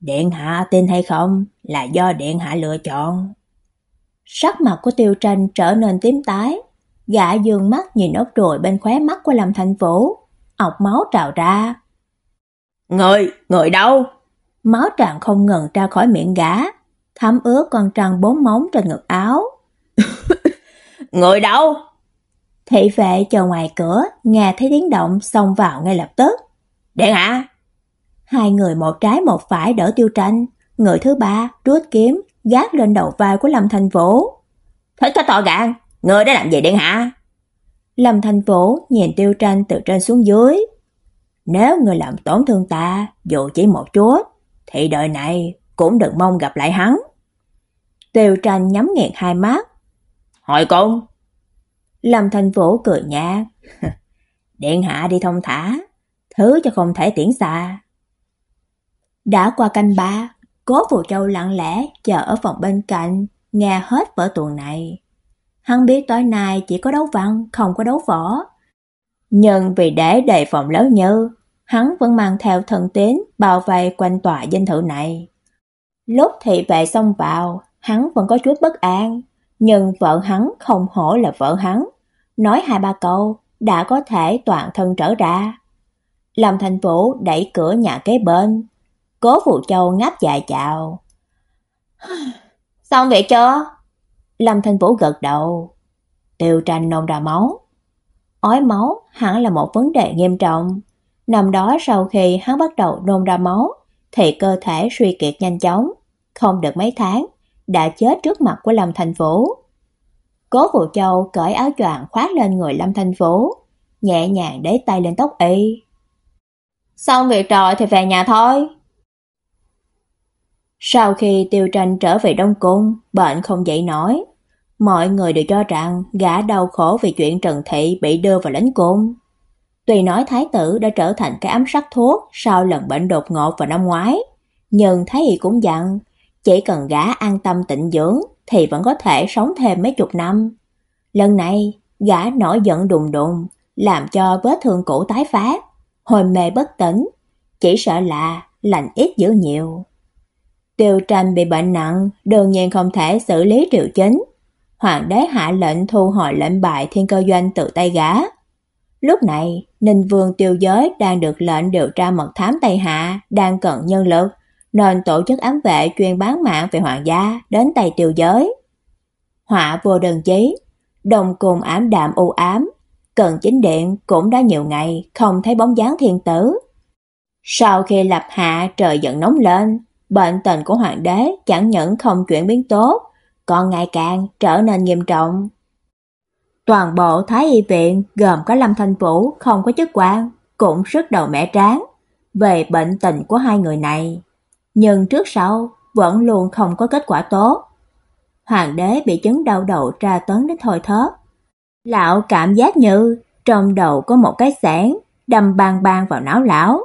Điện Hạ tin hay không là do Điện Hạ lựa chọn. Sắc mặt của Tiêu Tranh trở nên tím tái, gã dương mắt nhìn nốt ruồi bên khóe mắt của Lâm Thành Phố, ọc máu trào ra. Người, người đâu? Máu tràn không ngừng ra khỏi miệng gã, thấm ướt con trăng bốn móng trên ngực áo. người đâu? Thị vệ chờ ngoài cửa, nghe thấy tiếng động xông vào ngay lập tức. Điện hạ! Hai người một trái một phải đỡ tiêu tranh, người thứ ba rút kiếm, gác lên đầu vai của Lâm Thành Vũ. Thích cái tội gạn, người đã làm gì điện hạ? Lâm Thành Vũ nhìn tiêu tranh từ trên xuống dưới. Nếu người làm tổn thương ta, dù chỉ một chút, thì đời này cũng đừng mong gặp lại hắn. Tiêu tranh nhắm nghiền hai mắt. hồi công, Lâm Thành Vũ cười nhạt. Điện hạ đi thông thả, thứ cho không thể tiễn xa. Đã qua canh ba, Cố Phù Châu lặng lẽ chờ ở phòng bên cạnh, nghe hết vở tuồng này. Hắn biết tối nay chỉ có đấu văn, không có đấu võ. Nhưng vì để đề phòng lớn như, hắn vẫn mang theo thần tín bao vây quanh tòa danh thự này. Lúc thị vệ xông vào, hắn vẫn có chút bất an, nhưng vợ hắn không hổ là vợ hắn, nói hai ba câu đã có thể toàn thân trở ra. Lâm Thành Vũ đẩy cửa nhà kế bên, Cố Phụ Châu ngáp dài chào. Xong việc chưa? Lâm Thành Vũ gật đầu. Tiêu tranh nôn ra máu. Ói máu hẳn là một vấn đề nghiêm trọng. Năm đó sau khi hắn bắt đầu nôn ra máu, thì cơ thể suy kiệt nhanh chóng, không được mấy tháng, đã chết trước mặt của Lâm Thành Vũ. Cố Phụ Châu cởi áo choàng khoác lên người Lâm Thanh Vũ, nhẹ nhàng để tay lên tóc y. Xong việc rồi thì về nhà thôi. Sau khi Tiêu Tranh trở về Đông Cung, bệnh không dậy nổi. Mọi người đều cho rằng gã đau khổ vì chuyện Trần Thị bị đưa vào lãnh cung. Tuy nói thái tử đã trở thành cái ấm sắc thuốc sau lần bệnh đột ngột vào năm ngoái, nhưng Thái Y cũng dặn, chỉ cần gã an tâm tịnh dưỡng thì vẫn có thể sống thêm mấy chục năm. Lần này, gã nổi giận đùng đùng, làm cho vết thương cũ tái phát, hồn mê bất tỉnh, chỉ sợ là lành ít dữ nhiều. Tiêu tranh bị bệnh nặng, đương nhiên không thể xử lý triệu chính. Hoàng đế hạ lệnh thu hồi lệnh bại thiên cơ doanh từ tay gã. Lúc này, Ninh Vương tiêu giới đang được lệnh điều tra mật thám Tây Hạ, đang cần nhân lực, nên tổ chức ám vệ chuyên bán mạng về hoàng gia đến tay tiêu giới. Họa vô đơn chí, đồng cùng ám đạm u ám, cần chính điện cũng đã nhiều ngày không thấy bóng dáng thiên tử. Sau khi lập hạ trời giận nóng lên, Bệnh tình của hoàng đế chẳng những không chuyển biến tốt, còn ngày càng trở nên nghiêm trọng. Toàn bộ Thái y viện gồm có Lâm Thanh Vũ không có chức quan, cũng rất đầu mẻ tráng về bệnh tình của hai người này, nhưng trước sau vẫn luôn không có kết quả tốt. Hoàng đế bị chứng đau đầu tra tấn đến thôi thóp. Lão cảm giác như trong đầu có một cái xẻng đâm bang bang vào não lão.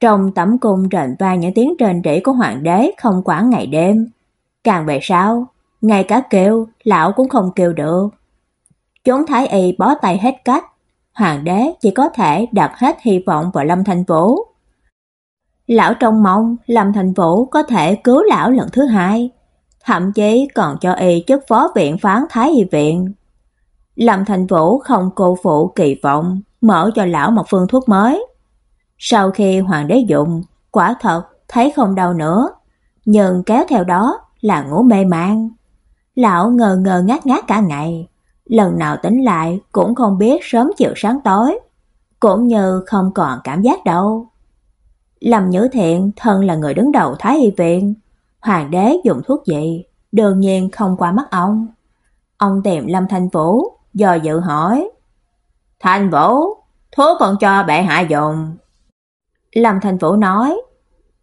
Trong tẩm cung rền vang những tiếng rền rỉ của hoàng đế không quản ngày đêm. Càng về sau, ngay cả kêu, lão cũng không kêu được. Chúng thái y bó tay hết cách, hoàng đế chỉ có thể đặt hết hy vọng vào Lâm Thành Vũ. Lão trông mong Lâm Thành Vũ có thể cứu lão lần thứ hai, thậm chí còn cho y chức phó viện phán Thái y viện. Lâm Thành Vũ không cô phụ kỳ vọng, mở cho lão một phương thuốc mới. Sau khi hoàng đế dùng, quả thật thấy không đau nữa, nhưng kéo theo đó là ngủ mê man. Lão ngờ ngờ ngát ngát cả ngày, lần nào tỉnh lại cũng không biết sớm chiều sáng tối, cũng như không còn cảm giác đâu. Lâm Nhữ Thiện thân là người đứng đầu Thái y viện, hoàng đế dùng thuốc gì, đương nhiên không qua mắt ông. Ông tìm Lâm Thanh Vũ, do dự hỏi: "Thanh Vũ, thuốc còn cho bệ hạ dùng?" Lâm Thanh Vũ nói: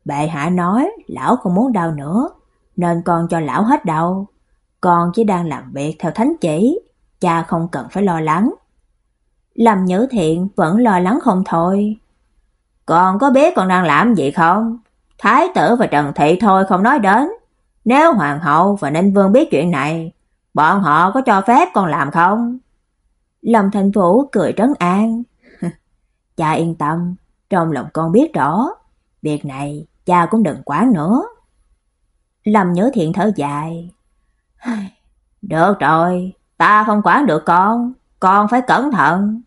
"Bệ hạ nói lão không muốn đau nữa, nên con cho lão hết đau, con chỉ đang làm việc theo thánh chỉ, cha không cần phải lo lắng." Lâm Nhữ Thiện vẫn lo lắng không thôi. Còn có biết con đang làm gì không? Thái tử và Trần Thị thôi không nói đến. Nếu hoàng hậu và Ninh Vương biết chuyện này, bọn họ có cho phép con làm không? Lâm Thành Vũ cười trấn an. cha yên tâm, trong lòng con biết rõ, việc này cha cũng đừng quản nữa. Lâm nhớ thiện thở dài. Được rồi, ta không quản được con, con phải cẩn thận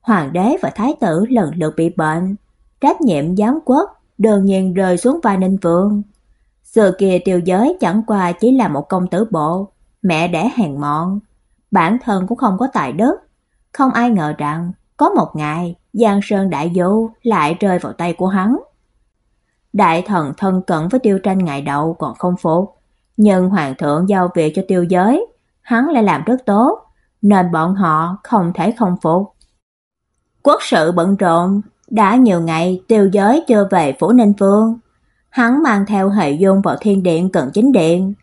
hoàng đế và thái tử lần lượt bị bệnh, trách nhiệm giám quốc đương nhiên rơi xuống vai Ninh Vương. Xưa kia tiêu giới chẳng qua chỉ là một công tử bộ, mẹ đẻ hèn mọn, bản thân cũng không có tài đức, không ai ngờ rằng có một ngày Giang Sơn đại du lại rơi vào tay của hắn. Đại thần thân cận với Tiêu Tranh ngày đầu còn không phục, nhưng hoàng thượng giao việc cho Tiêu Giới, hắn lại làm rất tốt, nên bọn họ không thể không phục. Quốc sự bận rộn, đã nhiều ngày tiêu giới chưa về phủ Ninh Vương. Hắn mang theo hệ dung vào thiên điện cận chính điện.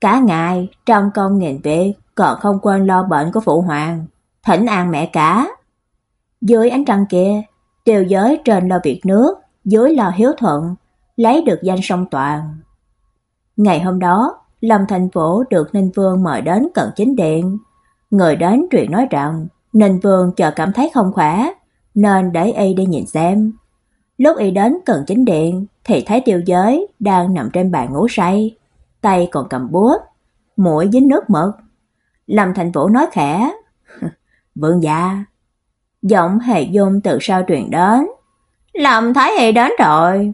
Cả ngày trong công nghìn việc, còn không quên lo bệnh của phụ hoàng, thỉnh an mẹ cả. Dưới ánh trăng kia, tiêu giới trên lo việc nước, dưới lo hiếu thuận, lấy được danh song toàn. Ngày hôm đó, Lâm Thành Vũ được Ninh Vương mời đến cận chính điện. Người đến truyền nói rằng Ninh Vương chờ cảm thấy không khỏe, nên để y đi nhìn xem. Lúc y đến cận chính điện thì thấy tiêu giới đang nằm trên bàn ngủ say, tay còn cầm búa, mũi dính nước mực. Lâm Thành Vũ nói khẽ, "Vương gia." Giọng Hề Dung từ sau truyền đến, "Lâm Thái Y đến rồi."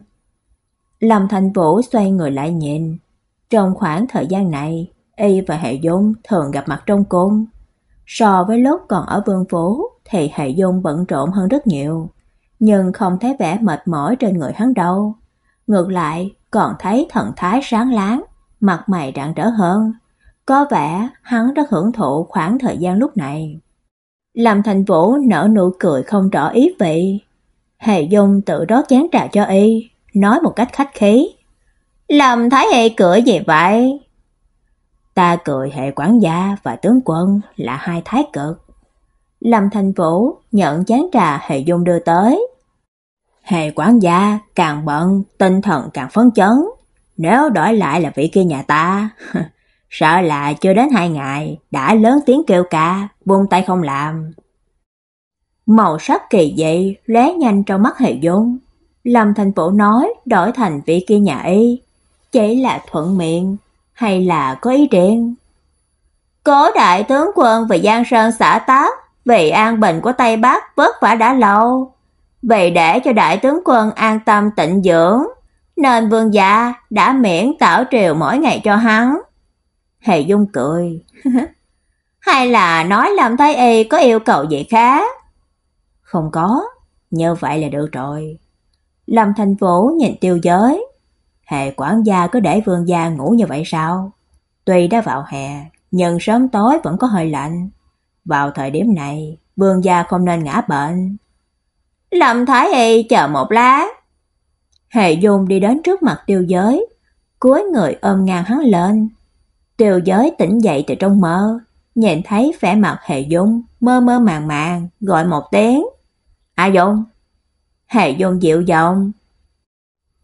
Lâm Thành Vũ xoay người lại nhìn. Trong khoảng thời gian này, y và Hệ Dung thường gặp mặt trong cung. So với lúc còn ở Vương Phủ thì Hệ Dung bận rộn hơn rất nhiều, nhưng không thấy vẻ mệt mỏi trên người hắn đâu. Ngược lại, còn thấy thần thái sáng láng, mặt mày rạng rỡ hơn. Có vẻ hắn rất hưởng thụ khoảng thời gian lúc này. Lâm Thành Vũ nở nụ cười không rõ ý vị. Hệ Dung tự rót chén trà cho y, nói một cách khách khí. Lâm Thái Hệ cười gì vậy? Ta cười hệ quản gia và tướng quân là hai thái cực. Lâm Thành Vũ nhận chén trà Hệ Dung đưa tới. Hệ quản gia càng bận, tinh thần càng phấn chấn. Nếu đổi lại là vị kia nhà ta, sợ là chưa đến hai ngày đã lớn tiếng kêu ca, buông tay không làm. Màu sắc kỳ dị lóe nhanh trong mắt Hệ Dung. Lâm Thành Vũ nói đổi thành vị kia nhà y, chỉ là thuận miệng hay là có ý riêng? Cố đại tướng quân và Giang Sơn xã tác vì an bình của Tây Bắc vất vả đã lâu. Vì để cho đại tướng quân an tâm tịnh dưỡng, nên vương gia đã miễn tảo triều mỗi ngày cho hắn. Hề Dung cười. Hay là nói làm Thái Y có yêu cầu gì khác? Không có, như vậy là được rồi. Lâm Thành Vũ nhìn tiêu giới. Hệ quản gia cứ để vương gia ngủ như vậy sao? Tuy đã vào hè, nhưng sớm tối vẫn có hơi lạnh. Vào thời điểm này, vương gia không nên ngã bệnh. Lâm Thái Y chờ một lát. Hệ Dung đi đến trước mặt Tiêu Giới, cúi người ôm ngang hắn lên. Tiêu Giới tỉnh dậy từ trong mơ, nhìn thấy vẻ mặt Hệ Dung mơ mơ màng màng, gọi một tiếng. "A Dung." Hệ Dung dịu giọng,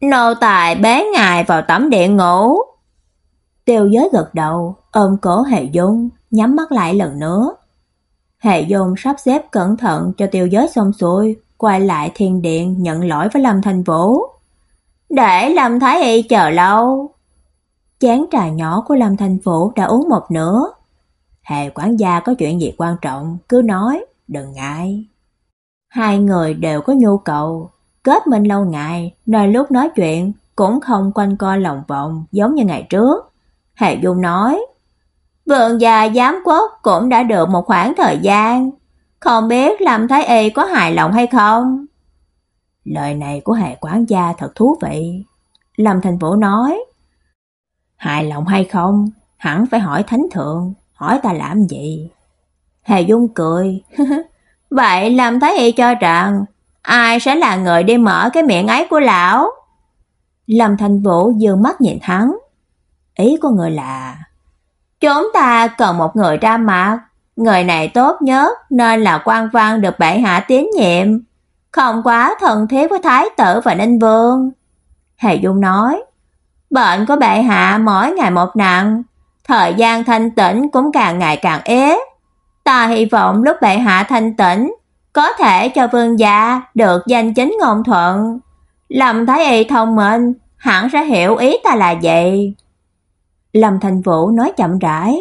Nô tài bế ngài vào tẩm điện ngủ. Tiêu giới gật đầu, ôm cổ Hệ Dung, nhắm mắt lại lần nữa. Hệ Dung sắp xếp cẩn thận cho tiêu giới xong xuôi, quay lại thiên điện nhận lỗi với Lâm Thành Vũ. Để Lâm Thái Y chờ lâu. Chén trà nhỏ của Lâm Thành Vũ đã uống một nửa. Hệ quản gia có chuyện gì quan trọng, cứ nói, đừng ngại. Hai người đều có nhu cầu, kết minh lâu ngày, nên lúc nói chuyện cũng không quanh co lòng vòng giống như ngày trước. Hệ Dung nói, Vượng gia giám quốc cũng đã được một khoảng thời gian, không biết Lâm Thái Y có hài lòng hay không? Lời này của hệ quản gia thật thú vị. Lâm Thành Vũ nói, hài lòng hay không, hẳn phải hỏi thánh thượng, hỏi ta làm gì? Hệ Dung cười, vậy Lâm Thái Y cho rằng ai sẽ là người đi mở cái miệng ấy của lão? Lâm Thành Vũ dương mắt nhìn hắn. Ý của người là chúng ta cần một người ra mặt, người này tốt nhất nên là quan văn được bệ hạ tín nhiệm, không quá thân thiết với thái tử và ninh vương. Hệ Dung nói, bệnh của bệ hạ mỗi ngày một nặng, thời gian thanh tĩnh cũng càng ngày càng ít. Ta hy vọng lúc bệ hạ thanh tĩnh có thể cho vương gia được danh chính ngôn thuận. Lâm Thái Y thông minh, hẳn sẽ hiểu ý ta là vậy Lâm Thành Vũ nói chậm rãi.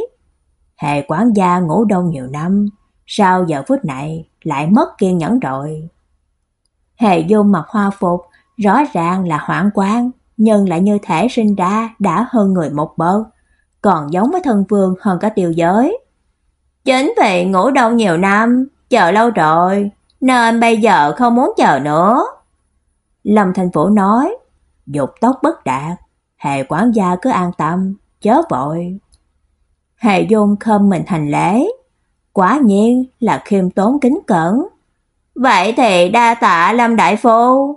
Hệ quán gia ngủ đông nhiều năm, sao giờ phút này lại mất kiên nhẫn rồi? Hệ Dung mặc hoa phục, rõ ràng là hoảng quan, nhưng lại như thể sinh ra đã hơn người một bậc, còn giống với thân vương hơn cả tiêu giới. Chính vì ngủ đông nhiều năm, chờ lâu rồi, nên bây giờ không muốn chờ nữa. Lâm Thành Vũ nói, dục tốc bất đạt, hệ quản gia cứ an tâm, chớ vội. Hệ Dung khâm mình thành lễ, quả nhiên là khiêm tốn kính cẩn. Vậy thì đa tạ Lâm Đại Phu.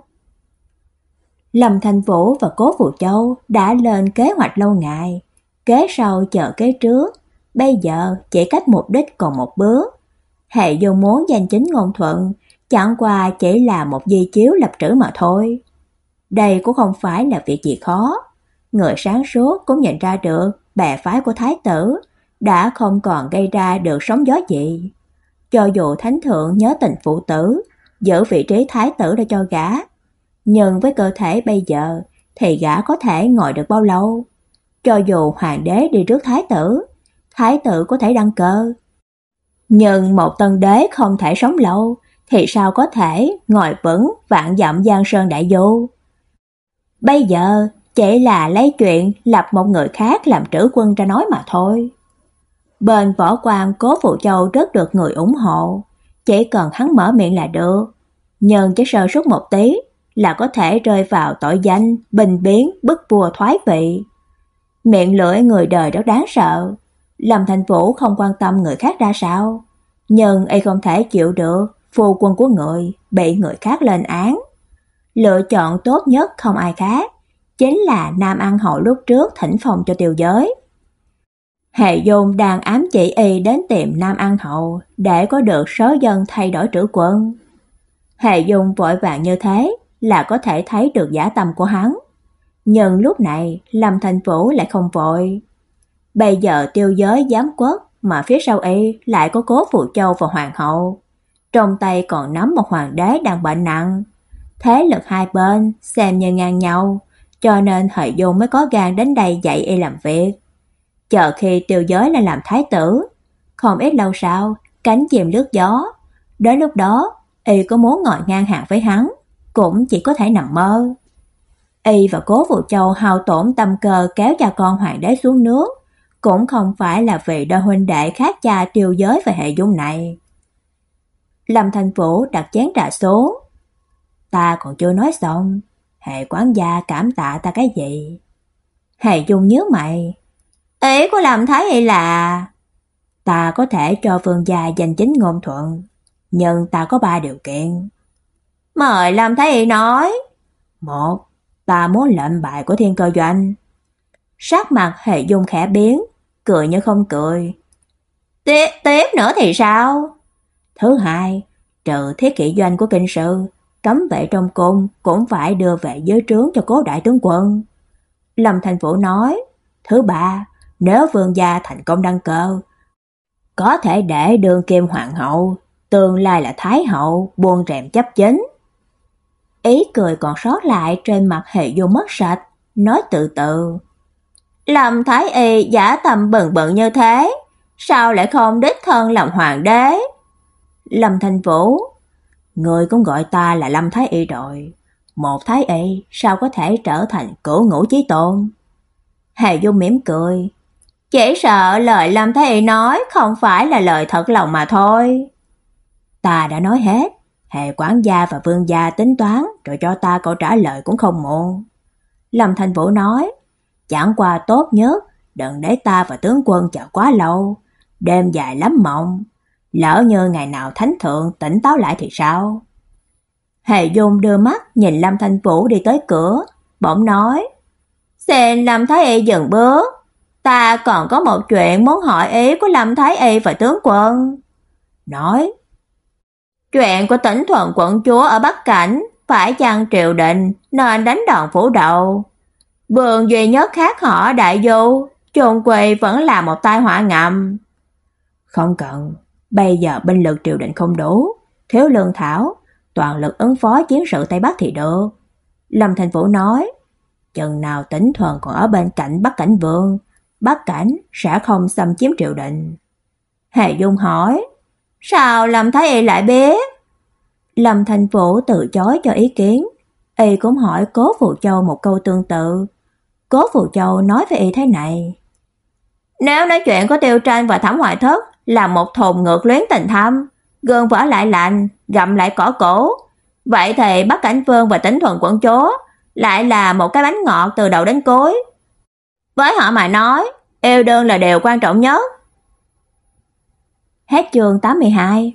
Lâm Thành Vũ và Cố Vũ Châu đã lên kế hoạch lâu ngày, kế sau chờ kế trước, bây giờ chỉ cách mục đích còn một bước. Hệ Dung muốn danh chính ngôn thuận, chẳng qua chỉ là một di chiếu lập trữ mà thôi. Đây cũng không phải là việc gì khó. Người sáng suốt cũng nhận ra được bè phái của thái tử đã không còn gây ra được sóng gió gì. Cho dù thánh thượng nhớ tình phụ tử, giữ vị trí thái tử để cho gã, nhưng với cơ thể bây giờ thì gã có thể ngồi được bao lâu? Cho dù hoàng đế đi trước thái tử, thái tử có thể đăng cơ. Nhưng một tân đế không thể sống lâu, thì sao có thể ngồi vững vạn dặm giang sơn đại du? Bây giờ chỉ là lấy chuyện lập một người khác làm trữ quân ra nói mà thôi. Bên võ quan cố phụ châu rất được người ủng hộ, chỉ cần hắn mở miệng là được. Nhưng chỉ sơ suất một tí là có thể rơi vào tội danh, bình biến, bức vua thoái vị. Miệng lưỡi người đời rất đáng sợ. Lâm Thành Vũ không quan tâm người khác ra sao, nhưng y không thể chịu được phu quân của người bị người khác lên án. Lựa chọn tốt nhất không ai khác, chính là Nam An Hậu lúc trước thỉnh phòng cho tiêu giới. Hệ Dung đang ám chỉ y đến tiệm Nam An Hậu để có được số dân thay đổi trữ quân. Hệ Dung vội vàng như thế là có thể thấy được giả tâm của hắn. Nhưng lúc này Lâm Thành Vũ lại không vội. Bây giờ tiêu giới giám quốc mà phía sau y lại có cố phụ châu và hoàng hậu. Trong tay còn nắm một hoàng đế đang bệnh nặng. Thế lực hai bên xem như ngang nhau, cho nên Hợi Dung mới có gan đến đây dạy y làm việc. Chờ khi tiêu giới lên làm thái tử, không ít lâu sau, cánh chìm lướt gió. Đến lúc đó, y có muốn ngồi ngang hàng với hắn, cũng chỉ có thể nằm mơ. Y và Cố Vũ Châu hao tổn tâm cơ kéo cha con hoàng đế xuống nước, cũng không phải là vì đôi huynh đệ khác cha tiêu giới về hệ dung này. Lâm Thành Vũ đặt chén trà xuống. Ta còn chưa nói xong, Hệ quán gia cảm tạ ta cái gì? Hệ Dung nhớ mày. Ý của làm thái y là ta có thể cho Vương gia danh chính ngôn thuận, nhưng ta có ba điều kiện. Mời làm thái y nói. Một, ta muốn lệnh bại của thiên cơ doanh. Sắc mặt Hệ Dung khẽ biến, cười như không cười. Tiếp tiếp nữa thì sao? Thứ hai, trừ thiết kỷ doanh của kinh sư, cấm vệ trong cung cũng phải đưa về dưới trướng cho cố đại tướng quân. Lâm Thành Vũ nói, thứ ba, nếu vương gia thành công đăng cơ, có thể để đường kim hoàng hậu, tương lai là thái hậu, buông rèm chấp chính. Ý cười còn sót lại trên mặt hệ vô mất sạch, nói từ từ. Lâm thái y giả tầm bận bận như thế, sao lại không đích thân làm hoàng đế? Lâm Thành Vũ, người cũng gọi ta là Lâm Thái Y rồi. Một Thái Y sao có thể trở thành cổ ngũ chí tôn? Hề Dung mỉm cười. Chỉ sợ lời Lâm Thái Y nói không phải là lời thật lòng mà thôi. Ta đã nói hết, Hề quản gia và vương gia tính toán rồi cho ta câu trả lời cũng không muộn. Lâm Thành Vũ nói, chẳng qua tốt nhất, đừng để ta và tướng quân chờ quá lâu, đêm dài lắm mộng, lỡ như ngày nào thánh thượng tỉnh táo lại thì sao? Hề Dung đưa mắt nhìn Lâm Thanh Vũ đi tới cửa, bỗng nói: "Xin Lâm Thái y dừng bước, ta còn có một chuyện muốn hỏi ý của Lâm Thái y và tướng quân." Nói: "Chuyện của Tỉnh Thuận quận chúa ở Bắc Cảnh, phải chăng triều đình nên đánh đòn phủ đầu? Vương duy nhất khác họ Đại Du, trùng quỳ vẫn là một tai họa ngầm." Không cần, Bây giờ binh lực triều đình không đủ, thiếu lương thảo, toàn lực ứng phó chiến sự Tây Bắc thì được. Lâm Thành Vũ nói, chừng nào tĩnh thuần còn ở bên cạnh Bắc Cảnh Vương, Bắc Cảnh sẽ không xâm chiếm triều đình. hề Dung hỏi, sao Lâm Thái Y lại biết? Lâm Thành Vũ từ chối cho ý kiến, y cũng hỏi Cố Phụ Châu một câu tương tự. Cố Phụ Châu nói với y thế này: Nếu nói chuyện có Tiêu Tranh và Thẩm hoại Thất là một thùng ngược luyến tình thâm, gương vỡ lại lạnh, gặm lại cỏ cổ. Vậy thì Bắc Cảnh Vương và tính Thuần quận chúa lại là một cái bánh ngọt từ đầu đến cuối. Với họ mà nói, yêu đương là điều quan trọng nhất. Hết chương 82